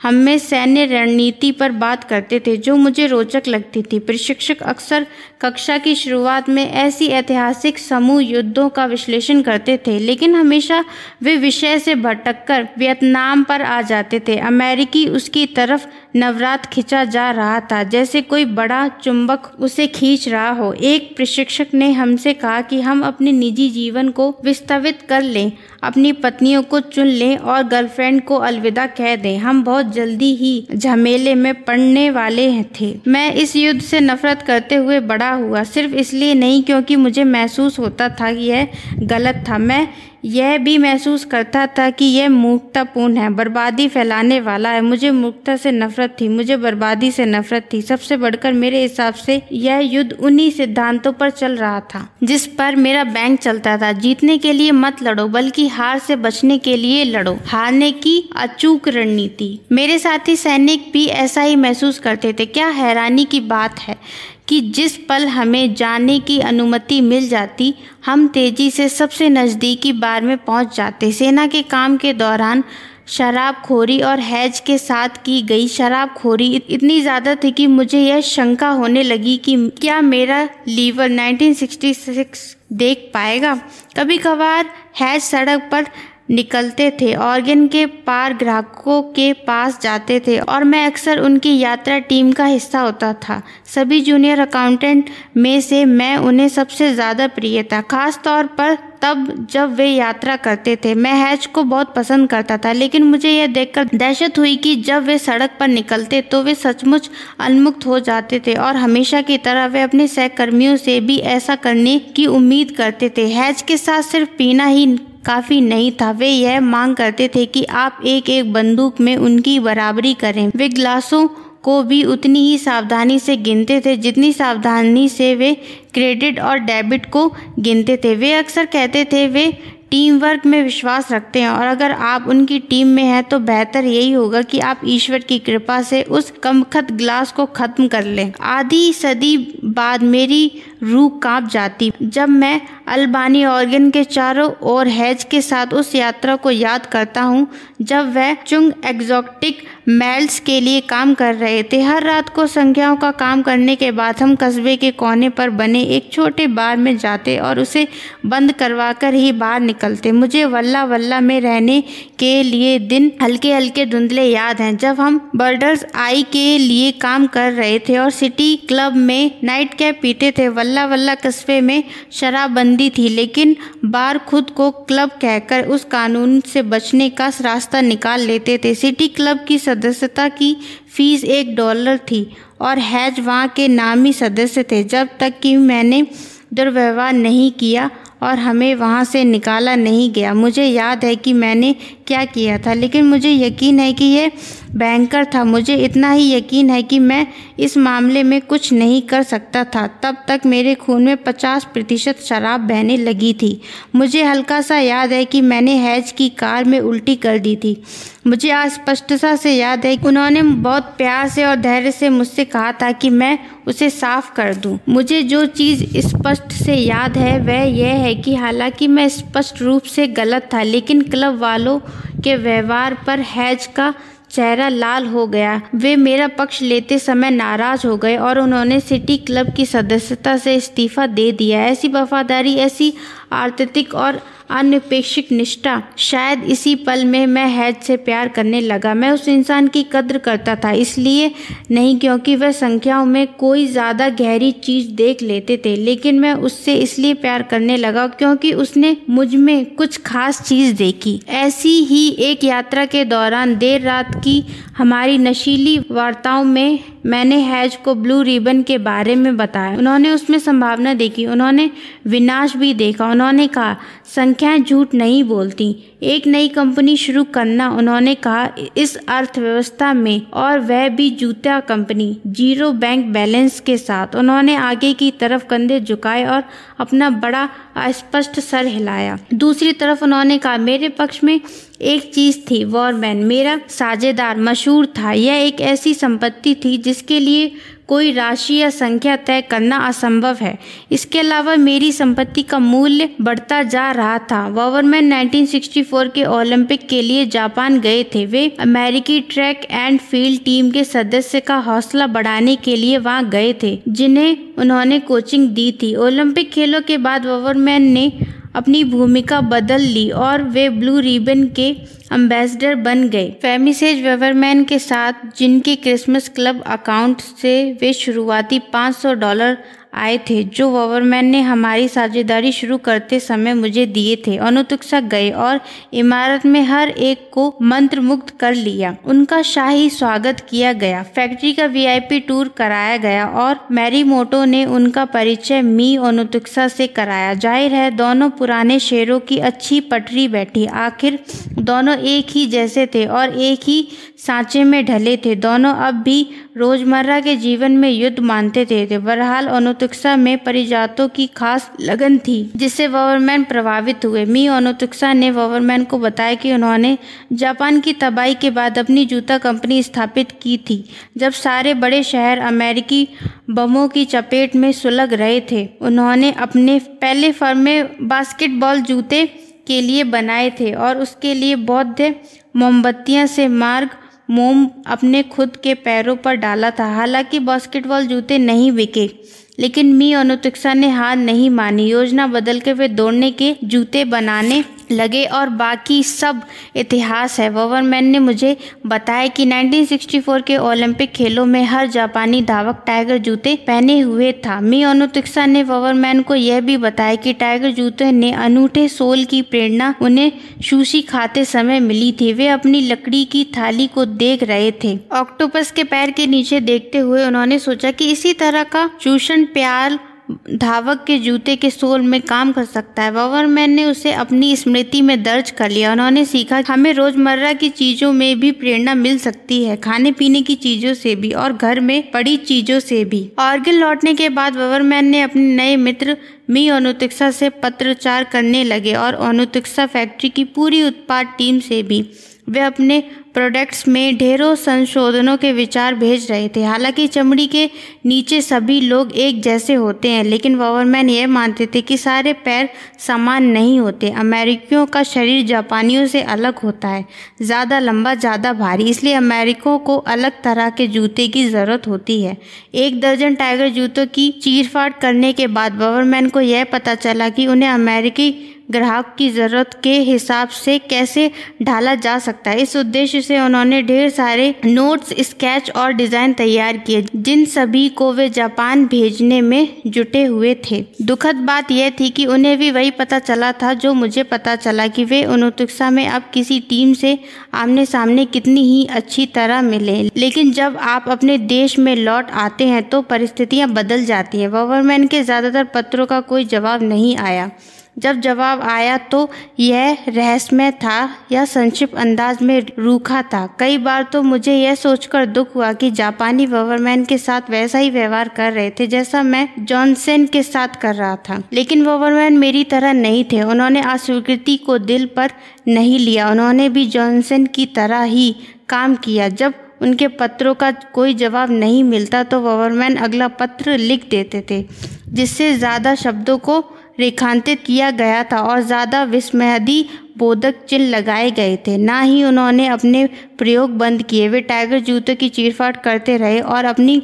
हमें सैन्य रणनीति पर बात करते थे, जो मुझे रोचक लगती थी। प्रशिक्षक अक्सर कक्षा की शुरुआत में ऐसी ऐतिहासिक समूह युद्धों का विश्लेषण करते थे, लेकिन हमेशा वे विषय से भटककर वियतनाम पर आ जाते थे। अमेरिकी उसकी तरफ़ नवरात खिंचा जा रहा था। जैसे कोई बड़ा चुंबक उसे खींच रहा हो। एक प्रशिक्षक ने हमसे कहा कि हम अपने निजी जीवन को विस्तवित कर लें, अपनी पत्नियों को चुन लें और गर्लफ्रेंड को अलविदा कह दें। हम बहुत जल्दी ही झमेले में पड़ने वाले थे। मैं इस युद्ध से नफरत करते हुए बड़ा हुआ, सिर्फ़ इसलिए नहीं क्योंकि मुझे महसूस होता था कि यह गलत था। मैं यह भी महसूस करता था कि यह मूर्खतापूर्ण है, बर्बादी फैलाने वाला है। मुझे मूर्खता से नफरत थी, मुझे बर्बादी से नफरत थी। सबसे बढ़कर मेरे हिसाब से यह युद्ध उन्हीं सिद्धांतों पर चल रहा था, जिस पर मेरा बैंक चलता था। जीतने के लिए मत लड़ो, बल्कि हार से बचने के लिए लड़ो। हारने की अचूक रणनीति। मेरे साथी सैनिक भी ऐसा ही महसूस करते थे। क्या हैरानी की बात है कि जिस पल हमें जाने की अनुमति मिल जाती, हम तेज़ी से सबसे नज़दीकी बार में पहुँच जाते। सेना के काम के दौरान शराबखोरी और हैज़ के साथ की गई शराबखोरी इतनी ज़्यादा थी कि मुझे यह शंका होने लगी कि क्या मेरा लीवर 1966 देख पाएगा? कभी कभार हैज़ सड़क पर निकलते थे। ऑर्गन के पार ग्राहकों के पास जाते थे और मैं अक्सर उनकी यात्रा टीम का हिस्सा होता था। सभी जूनियर अकाउंटेंट में से मैं उन्हें सबसे ज़्यादा प्रिय था। खास तौर पर तब जब वे यात्रा करते थे। मैं हैज़ को बहुत पसंद करता था, लेकिन मुझे यह देखकर दहशत हुई कि जब वे सड़क पर निकलते तो वे सचमुच उन्मुक्त हो जाते थे और हमेशा की तरह वे अपने सहकर्मियों से भी ऐसा करने की उम्मीद करते थे। हैज़ के साथ सिर्फ़ पीना ही काफ़ी नहीं था। वे यह मांग करते थे कि आप एक एक बंदूक में उनकी बराबरी करें। वे ग्लासों को भी उतनी ही सावधानी से गिनते थे जितनी सावधानी से वे क्रेडिट और डेबिट को गिनते थे। वे अक्सर कहते थे, वे टीम वर्क में विश्वास रखते हैं और अगर आप उनकी टीम में हैं तो बेहतर यही होगा कि आप ईश्वर की कृपा से उस कमखत ग्लास को खत्म कर लें। आधी सदी बाद मेरी रूह काँप जाती। जब मैं अल्बानी ऑर्गन के चारों ओर हैज़ के साथ उस यात्रा को याद करता हूँ, जब वह चुंग एग्जॉटिक मेल्स के लिए काम कर रहे थे। हर रात को संख्याओं का काम करने के बाद हम कस्बे के कोने पर बने एक छोटे बार में जाते और उसे बंद करवा कर ही बाहर निकलते मुझे वल्ला वल्ला में रहने के लिए दिन हल्के हल्के धुंधले याद हैं। जब हम बर्डर्स आई के लिए काम कर रहे थे और सिटी क्लब में नाइट कैप पीते थे, वल्ला वल्ला कस्बे में शराबबंदी थी, लेकिन बार खुद को क्लब कहकर उस कानून से बचने का रास्ता निकाल लेते थे। सिटी क्लब की सदस्यता की फ़ीस एक डॉलर थी और हैज़ वहाँ के नामी सदस्य थे। जब तक कि मैंने दुर्व्यवहार नहीं किया और हमें वहाँ से निकाला नहीं गया। मुझे याद है कि मैंने क्या किया था, लेकिन मुझे यकीन है कि यह बैंकर था। मुझे इतना ही यकीन है कि मैं इस मामले में कुछ नहीं कर सकता था। तब तक मेरे खून में पचास प्रतिशत शराब बहने लगी थी। मुझे हल्का सा याद है कि मैंने हैज़ की कार में उल्टी कर दी थी। मुझे आज स्पष्टता से याद है उन्होंने बहुत प्यार से और धैर्य से मुझसे कहा था कि मैं उसे साफ़ कर दूँ। मुझे जो चीज़ स्पष्ट से याद है, वह यह है कि हालाँकि मैं स्पष्ट रूप से गलत था, लेकिन क्लब वालों के व्यवहार पर हैज़ का चेहरा लाल हो गया वे मेरा पक्ष लेते समय नाराज़ हो गए और उन्होंने सिटी क्लब की सदस्यता से इस्तीफा दे दिया ऐसी वफादारी, ऐसी आर्थिक और अनपेक्षित निष्ठा। शायद इसी पल में मैं हैज़ से प्यार करने लगा। मैं उस इंसान की कद्र करता था, इसलिए नहीं क्योंकि वह संख्याओं में कोई ज़्यादा गहरी चीज़ देख लेते थे, लेकिन मैं उससे इसलिए प्यार करने लगा क्योंकि उसने मुझमें कुछ खास चीज़ देखी। ऐसी ही एक यात्रा के दौरान देर रात की हमारी नशीली वार्ताओं में मैंने हैज़ को ब्लू रिबन के बारे में बताया। उन्होंने उसमें संभावना देखी, उन्होंने विनाश भी देखा उन्होंने कहा संख्याएँ झूठ नहीं बोलती। एक नई कंपनी शुरू करना, उन्होंने कहा, इस अर्थव्यवस्था में, और वह भी जूता कंपनी, ज़ीरो बैंक बैलेंस के साथ। उन्होंने आगे की तरफ़ कंधे झुकाए और अपना बड़ा अस्पष्ट सर हिलाया। दूसरी तरफ़ उन्होंने कहा, मेरे पक्ष में एक चीज़ थी, वॉरमैन। मेरा साझेदार मशहूर था। यह एक ऐसी संपत्ति थी, जिसके लिए कोई राशि या संख्या तय करना असंभव है। इसके अलावा मेरी संपत्ति का मूल्य बढ़ता जा रहा था। वॉवरमैन 1964 के ओलंपिक के लिए जापान गए थे। वे अमेरिकी ट्रैक एंड फ़ील्ड टीम के सदस्य का हौसला बढ़ाने के लिए वहाँ गए थे, जिन्हें उन्होंने कोचिंग दी थी। ओलंपिक खेलों के बाद वॉवरमैन ने अपनी भूमिका बदल ली और वे ब्लू रिबन के एम्बेसडर बन गए। फेमिसेज वेवरमैन के साथ, जिनके क्रिसमस क्लब अकाउंट से वे शुरुआती 500 डॉलर आए थे, जो वॉवरमैन ने हमारी साझेदारी शुरू करते समय मुझे दिए थे। अनुतुक्सा गए और इमारत में हर एक को मंत्र मुक्त कर लिया। उनका शाही स्वागत किया गया। फैक्ट्री का वीआईपी टूर कराया गया और मैरी मोटो ने उनका परिचय मी अनुतुक्सा से कराया। ज़ाहिर है, दोनों पुराने शेरों की अच्छी पटरी बैठी। आखिर दोनों एक ही जैसे थे और एक ही सांचे में ढले थे। दोनों अब भी रोज़मर्रा के जीवन में युद्ध मानते थे बहरहाल अनुतिक्षा में परिजातों की खास लगन थी, जिससे वॉवरमैन प्रभावित हुए। मी अनुतिक्षा ने वॉवरमैन को बताया कि उन्होंने जापान की तबाही के बाद अपनी जूता कंपनी स्थापित की थी, जब सारे बड़े शहर अमेरिकी बमों की चपेट में सुलग रहे थे। उन्होंने अपने पहले फर्म में बास्केटबॉल जूते के लिए बनाए थे और उसके लिए बौद्ध मोमबत्तियाँ से मार्ग मोम अपने खुद के पैरों पर डाला था। हालाँकि बास्केटबॉल जूते नहीं बिके, लेकिन मी अनुतिक्षा ने हार नहीं मानी। योजना बदल के वे दौड़ने के जूते बनाने लगे और बाकी सब इतिहास है। वॉवरमैन ने मुझे बताया कि 1964 के ओलंपिक खेलों में हर जापानी धावक टाइगर जूते पहने हुए था। मी अनुतिक्षा ने वॉवरमैन को यह भी बताया कि टाइगर जूते ने अनूठे सोल की प्रेरणा उन्हें सुशी खाते समय मिली थी। वे अपनी लकड़ी की थाली को देख रहे थे। ऑक्टोपस के पैर के नीचे देखते हुए उन्होंने सोचा कि इसी तरह का चूषण प्याल धावक के जूते के सोल में काम कर सकता है। वॉवरमैन ने उसे अपनी स्मृति में दर्ज कर लिया। उन्होंने सीखा हमें रोज़मर्रा की चीज़ों में भी प्रेरणा मिल सकती है खाने पीने की चीज़ों से भी और घर में पड़ी चीज़ों से भी। ऑर्गिल लौटने के बाद वॉवरमैन ने अपने नए मित्र मी अनुतिक्षा से पत्रचार करने लगे और अनुतिक्षा फैक्ट्री की पूरी उत्पाद टीम से भी वे अपने प्रोडक्ट्स में ढेरों संशोधनों के विचार भेज रहे थे। हालाँकि चमड़ी के नीचे सभी लोग एक जैसे होते हैं, लेकिन वॉवरमैन यह मानते थे कि सारे पैर समान नहीं होते। अमेरिकियों का शरीर जापानियों से अलग होता है, ज़्यादा लंबा, ज़्यादा भारी, इसलिए अमेरिकों को अलग तरह के जूते की ज़रूरत होती है। एक दर्जन टाइगर जूतों की चीरफाड़ करने के बाद वॉवरमैन को यह पता चला कि उन्हें अमेरिकी ग्राहक की ज़रूरत के हिसाब से कैसे ढाला जा सकता है। इस उद्देश्य से उन्होंने ढेर सारे नोट्स स्केच और डिज़ाइन तैयार किए, जिन सभी को वे जापान भेजने में जुटे हुए थे। दुखद बात यह थी कि उन्हें भी वही पता चला था जो मुझे पता चला कि वे अनुतिक्षा में अब किसी टीम से आमने सामने कितनी ही अच्छी तरह मिले। लेकिन जब आप अपने देश में लौट आते हैं तो परिस्थितियाँ बदल जाती हैं। गवर्नमेंट के ज़्यादातर पत्रों का कोई जवाब नहीं आया। जब जवाब आया तो यह रहस्यमय था या संक्षिप्त अंदाज में रूखा था। कई बार तो मुझे यह सोचकर दुख हुआ कि जापानी वॉवरमैन के साथ वैसा ही व्यवहार कर रहे थे जैसा मैं जॉनसन के साथ कर रहा था। लेकिन वॉवरमैन मेरी तरह नहीं थे। उन्होंने अस्वीकृति को दिल पर नहीं लिया। उन्होंने भी जॉनसन की तरह ही काम किया। जब उनके पत्रों का कोई जवाब नहीं मिलता तो गवर्नमेंट अगला पत्र लिख देते थे, जिससे ज़्यादा शब्दों को रेखांकित किया गया था और ज़्यादा विस्मयदी बोधक चिन्ह लगाए गए थे। ना ही उन्होंने अपने प्रयोग बंद किए। वे टाइगर जूतों की चीरफाड़ करते रहे और अपनी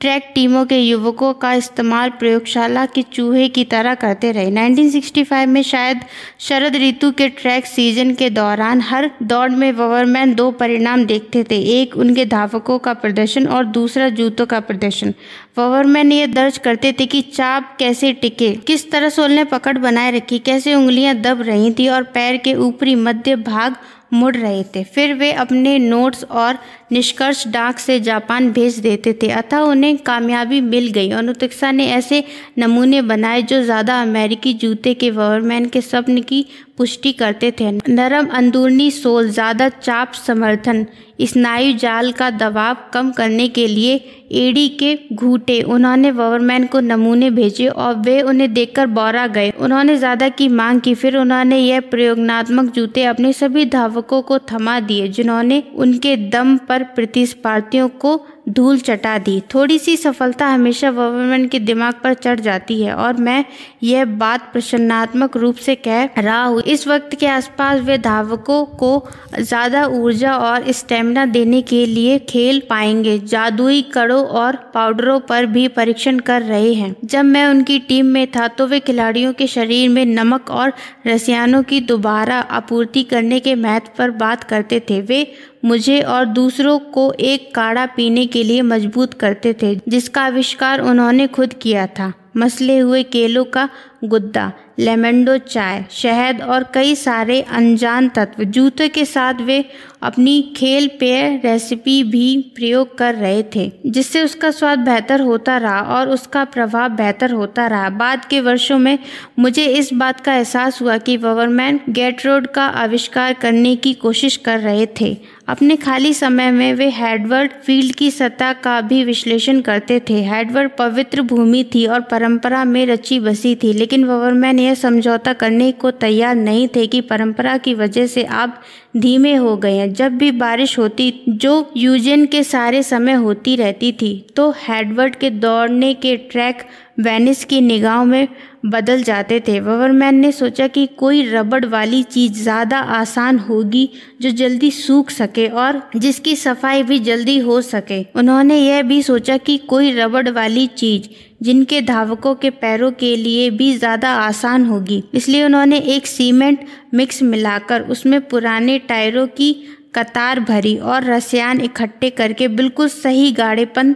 ट्रैक टीमों के युवकों का इस्तेमाल प्रयोगशाला के चूहे की तरह करते रहे। 1965 में शायद शरद ऋतु के ट्रैक सीज़न के दौरान हर दौड़ में ववरमैन दो परिणाम देखते थे। एक, उनके धावकों का प्रदर्शन और दूसरा, जूतों का प्रदर्शन। ववरमैन ये दर्ज करते थे कि चाप कैसे टिके, किस तरह सोल ने पकड़ बनाए रखी, कैसे उंगलियाँ दब रही थी और पैर के ऊपरी मध्य भाग मुड़ रहे थे। फिर वे अपने नोट्स और निष्कर्ष डाक से जापान भेज देते थे। अतः उन्हें कामयाबी मिल गई। अनुतिक्षा ने ऐसे नमूने बनाए जो ज़्यादा अमेरिकी जूते के वर्मैन के स्वप्न की पुष्टि करते थे। नरम अंदरूनी सोल, ज़्यादा चाप समर्थन, स्नायु जाल का दबाव कम करने के लिए एडी के घूटे। उन्होंने वॉवरमैन को नमूने भेजे और वे उन्हें देखकर बौरा गए। उन्होंने ज़्यादा की मांग की, फिर उन्होंने यह प्रयोगनात्मक जूते अपने सभी धावकों को थमा दिए, जिन्होंने उनके दम पर प्रतिस्पर्धियों को धूल चटा दी। थोड़ी सी सफलता हमेशा वॉवरमैन के दिमाग पर चढ़ जाती है और मैं यह बात प्रसन्नात्मक रूप से कह रहा हूँ। इस वक्त के आसपास वे धावकों को ज़्यादा ऊर्जा और स्टेमिना देने के लिए खेल पाएँगे। जादुई कड़ों और पाउडरों पर भी परीक्षण कर रहे हैं। जब मैं उनकी टीम में था तो वे खिलाड़ियों के शरीर में नमक और रसायनों की दोबारा आपूर्ति करने के महत्व पर बात करते थे। वे मुझे और दूसरों को एक काढ़ा पीने के लिए मज़बूत करते थे, जिसका आविष्कार उन्होंने खुद किया था। मसले हुए केलों का गुद्दा, लेमेंडो चाय, शहद और कई सारे अनजान तत्व। जूते के साथ वे अपनी खेल पेय रेसिपी भी प्रयोग कर रहे थे, जिससे उसका स्वाद बेहतर होता रहा और उसका प्रभाव बेहतर होता रहा। बाद के वर्षों में मुझे इस बात का एहसास हुआ कि ववरमैन गेटरोड का आविष्कार करने की कोशिश कर रहे थे। अपने खाली समय में वे हेडवर्ड फ़ील्ड की सतह का भी विश्लेषण करते थे। हेडवर्ड पवित्र भूमि थी और परंपरा में रची बसी थी, लेकिन ववरमैन यह समझौता करने को तैयार नहीं थे कि परंपरा की वजह से आप धीमे हो गए हैं। जब भी बारिश होती, जो यूजेन के सारे समय होती रहती थी तो हेडवर्ड के दौड़ने के ट्रैक वेनिस की निगाह में बदल जाते थे। ववरमैन ने सोचा कि कोई रबड़ वाली चीज़ ज़्यादा आसान होगी जो जल्दी सूख सके और जिसकी सफ़ाई भी जल्दी हो सके। उन्होंने यह भी सोचा कि कोई रबड़ वाली चीज़ जिनके धावकों के पैरों के लिए भी ज़्यादा आसान होगी। इसलिए उन्होंने एक सीमेंट मिक्स मिलाकर उसमें पुराने टायरों की कतार भरी और रसायन इकट्ठे करके बिल्कुल सही गाढ़ेपन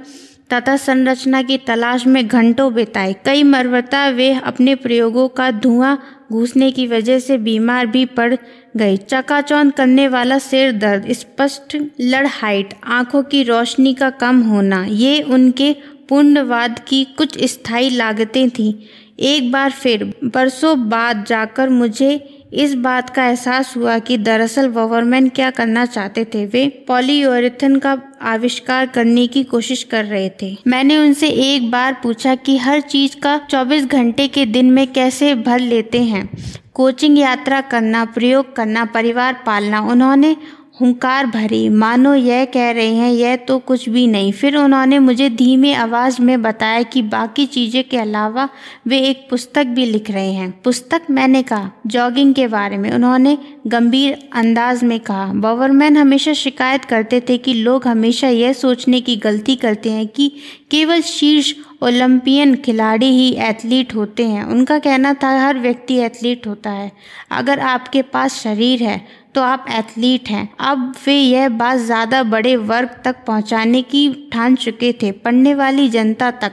तथा संरचना की तलाश में घंटों बिताए। कई मरवता वे अपने प्रयोगों का धुआँ घुसने की वजह से बीमार भी पड़ गए। चकाचौंध करने वाला सिर दर्द, स्पष्ट लड़हाइट आँखों की रोशनी का कम होना, ये उनके पुण्यवाद की कुछ स्थायी लागतें थीं। एक बार फिर, बरसों बाद जाकर मुझे इस बात का एहसास हुआ कि दरअसल वॉवरमैन क्या करना चाहते थे, वे पॉलीयोरिथन का आविष्कार करने की कोशिश कर रहे थे। मैंने उनसे एक बार पूछा कि हर चीज़ का 24 घंटे के दिन में कैसे भर लेते हैं? कोचिंग यात्रा करना, प्रयोग करना, परिवार पालना, उन्होंने हुंकार भरी, मानो यह कह रहे हैं, यह तो कुछ भी नहीं। फिर उन्होंने मुझे धीमे आवाज़ में बताया कि बाकी चीज़ें के अलावा वे एक पुस्तक भी लिख रहे हैं। पुस्तक मैंने कहा, जॉगिंग के बारे में। उन्होंने गंभीर अंदाज में कहा, बवरमैन हमेशा शिकायत करते थे कि लोग हमेशा यह सोचने की गलती करते हैं कि केवल शीर्ष ओलंपियन खिलाड़ी ही एथलीट होते हैं। उनका कहना था, हर व्यक्ति एथलीट होता है। अगर आपके पास शरीर है तो आप एथलीट हैं। अब वे यह बात ज़्यादा बड़े वर्ग तक पहुँचाने की ठान चुके थे। पढ़ने वाली जनता तक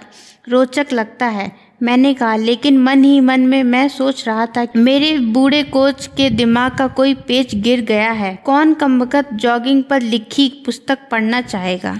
रोचक लगता है, मैंने कहा। लेकिन मन ही मन में मैं सोच रहा था मेरे बूढ़े कोच के दिमाग का कोई पेच गिर गया है। कौन कम जॉगिंग पर लिखी पुस्तक पढ़ना चाहेगा?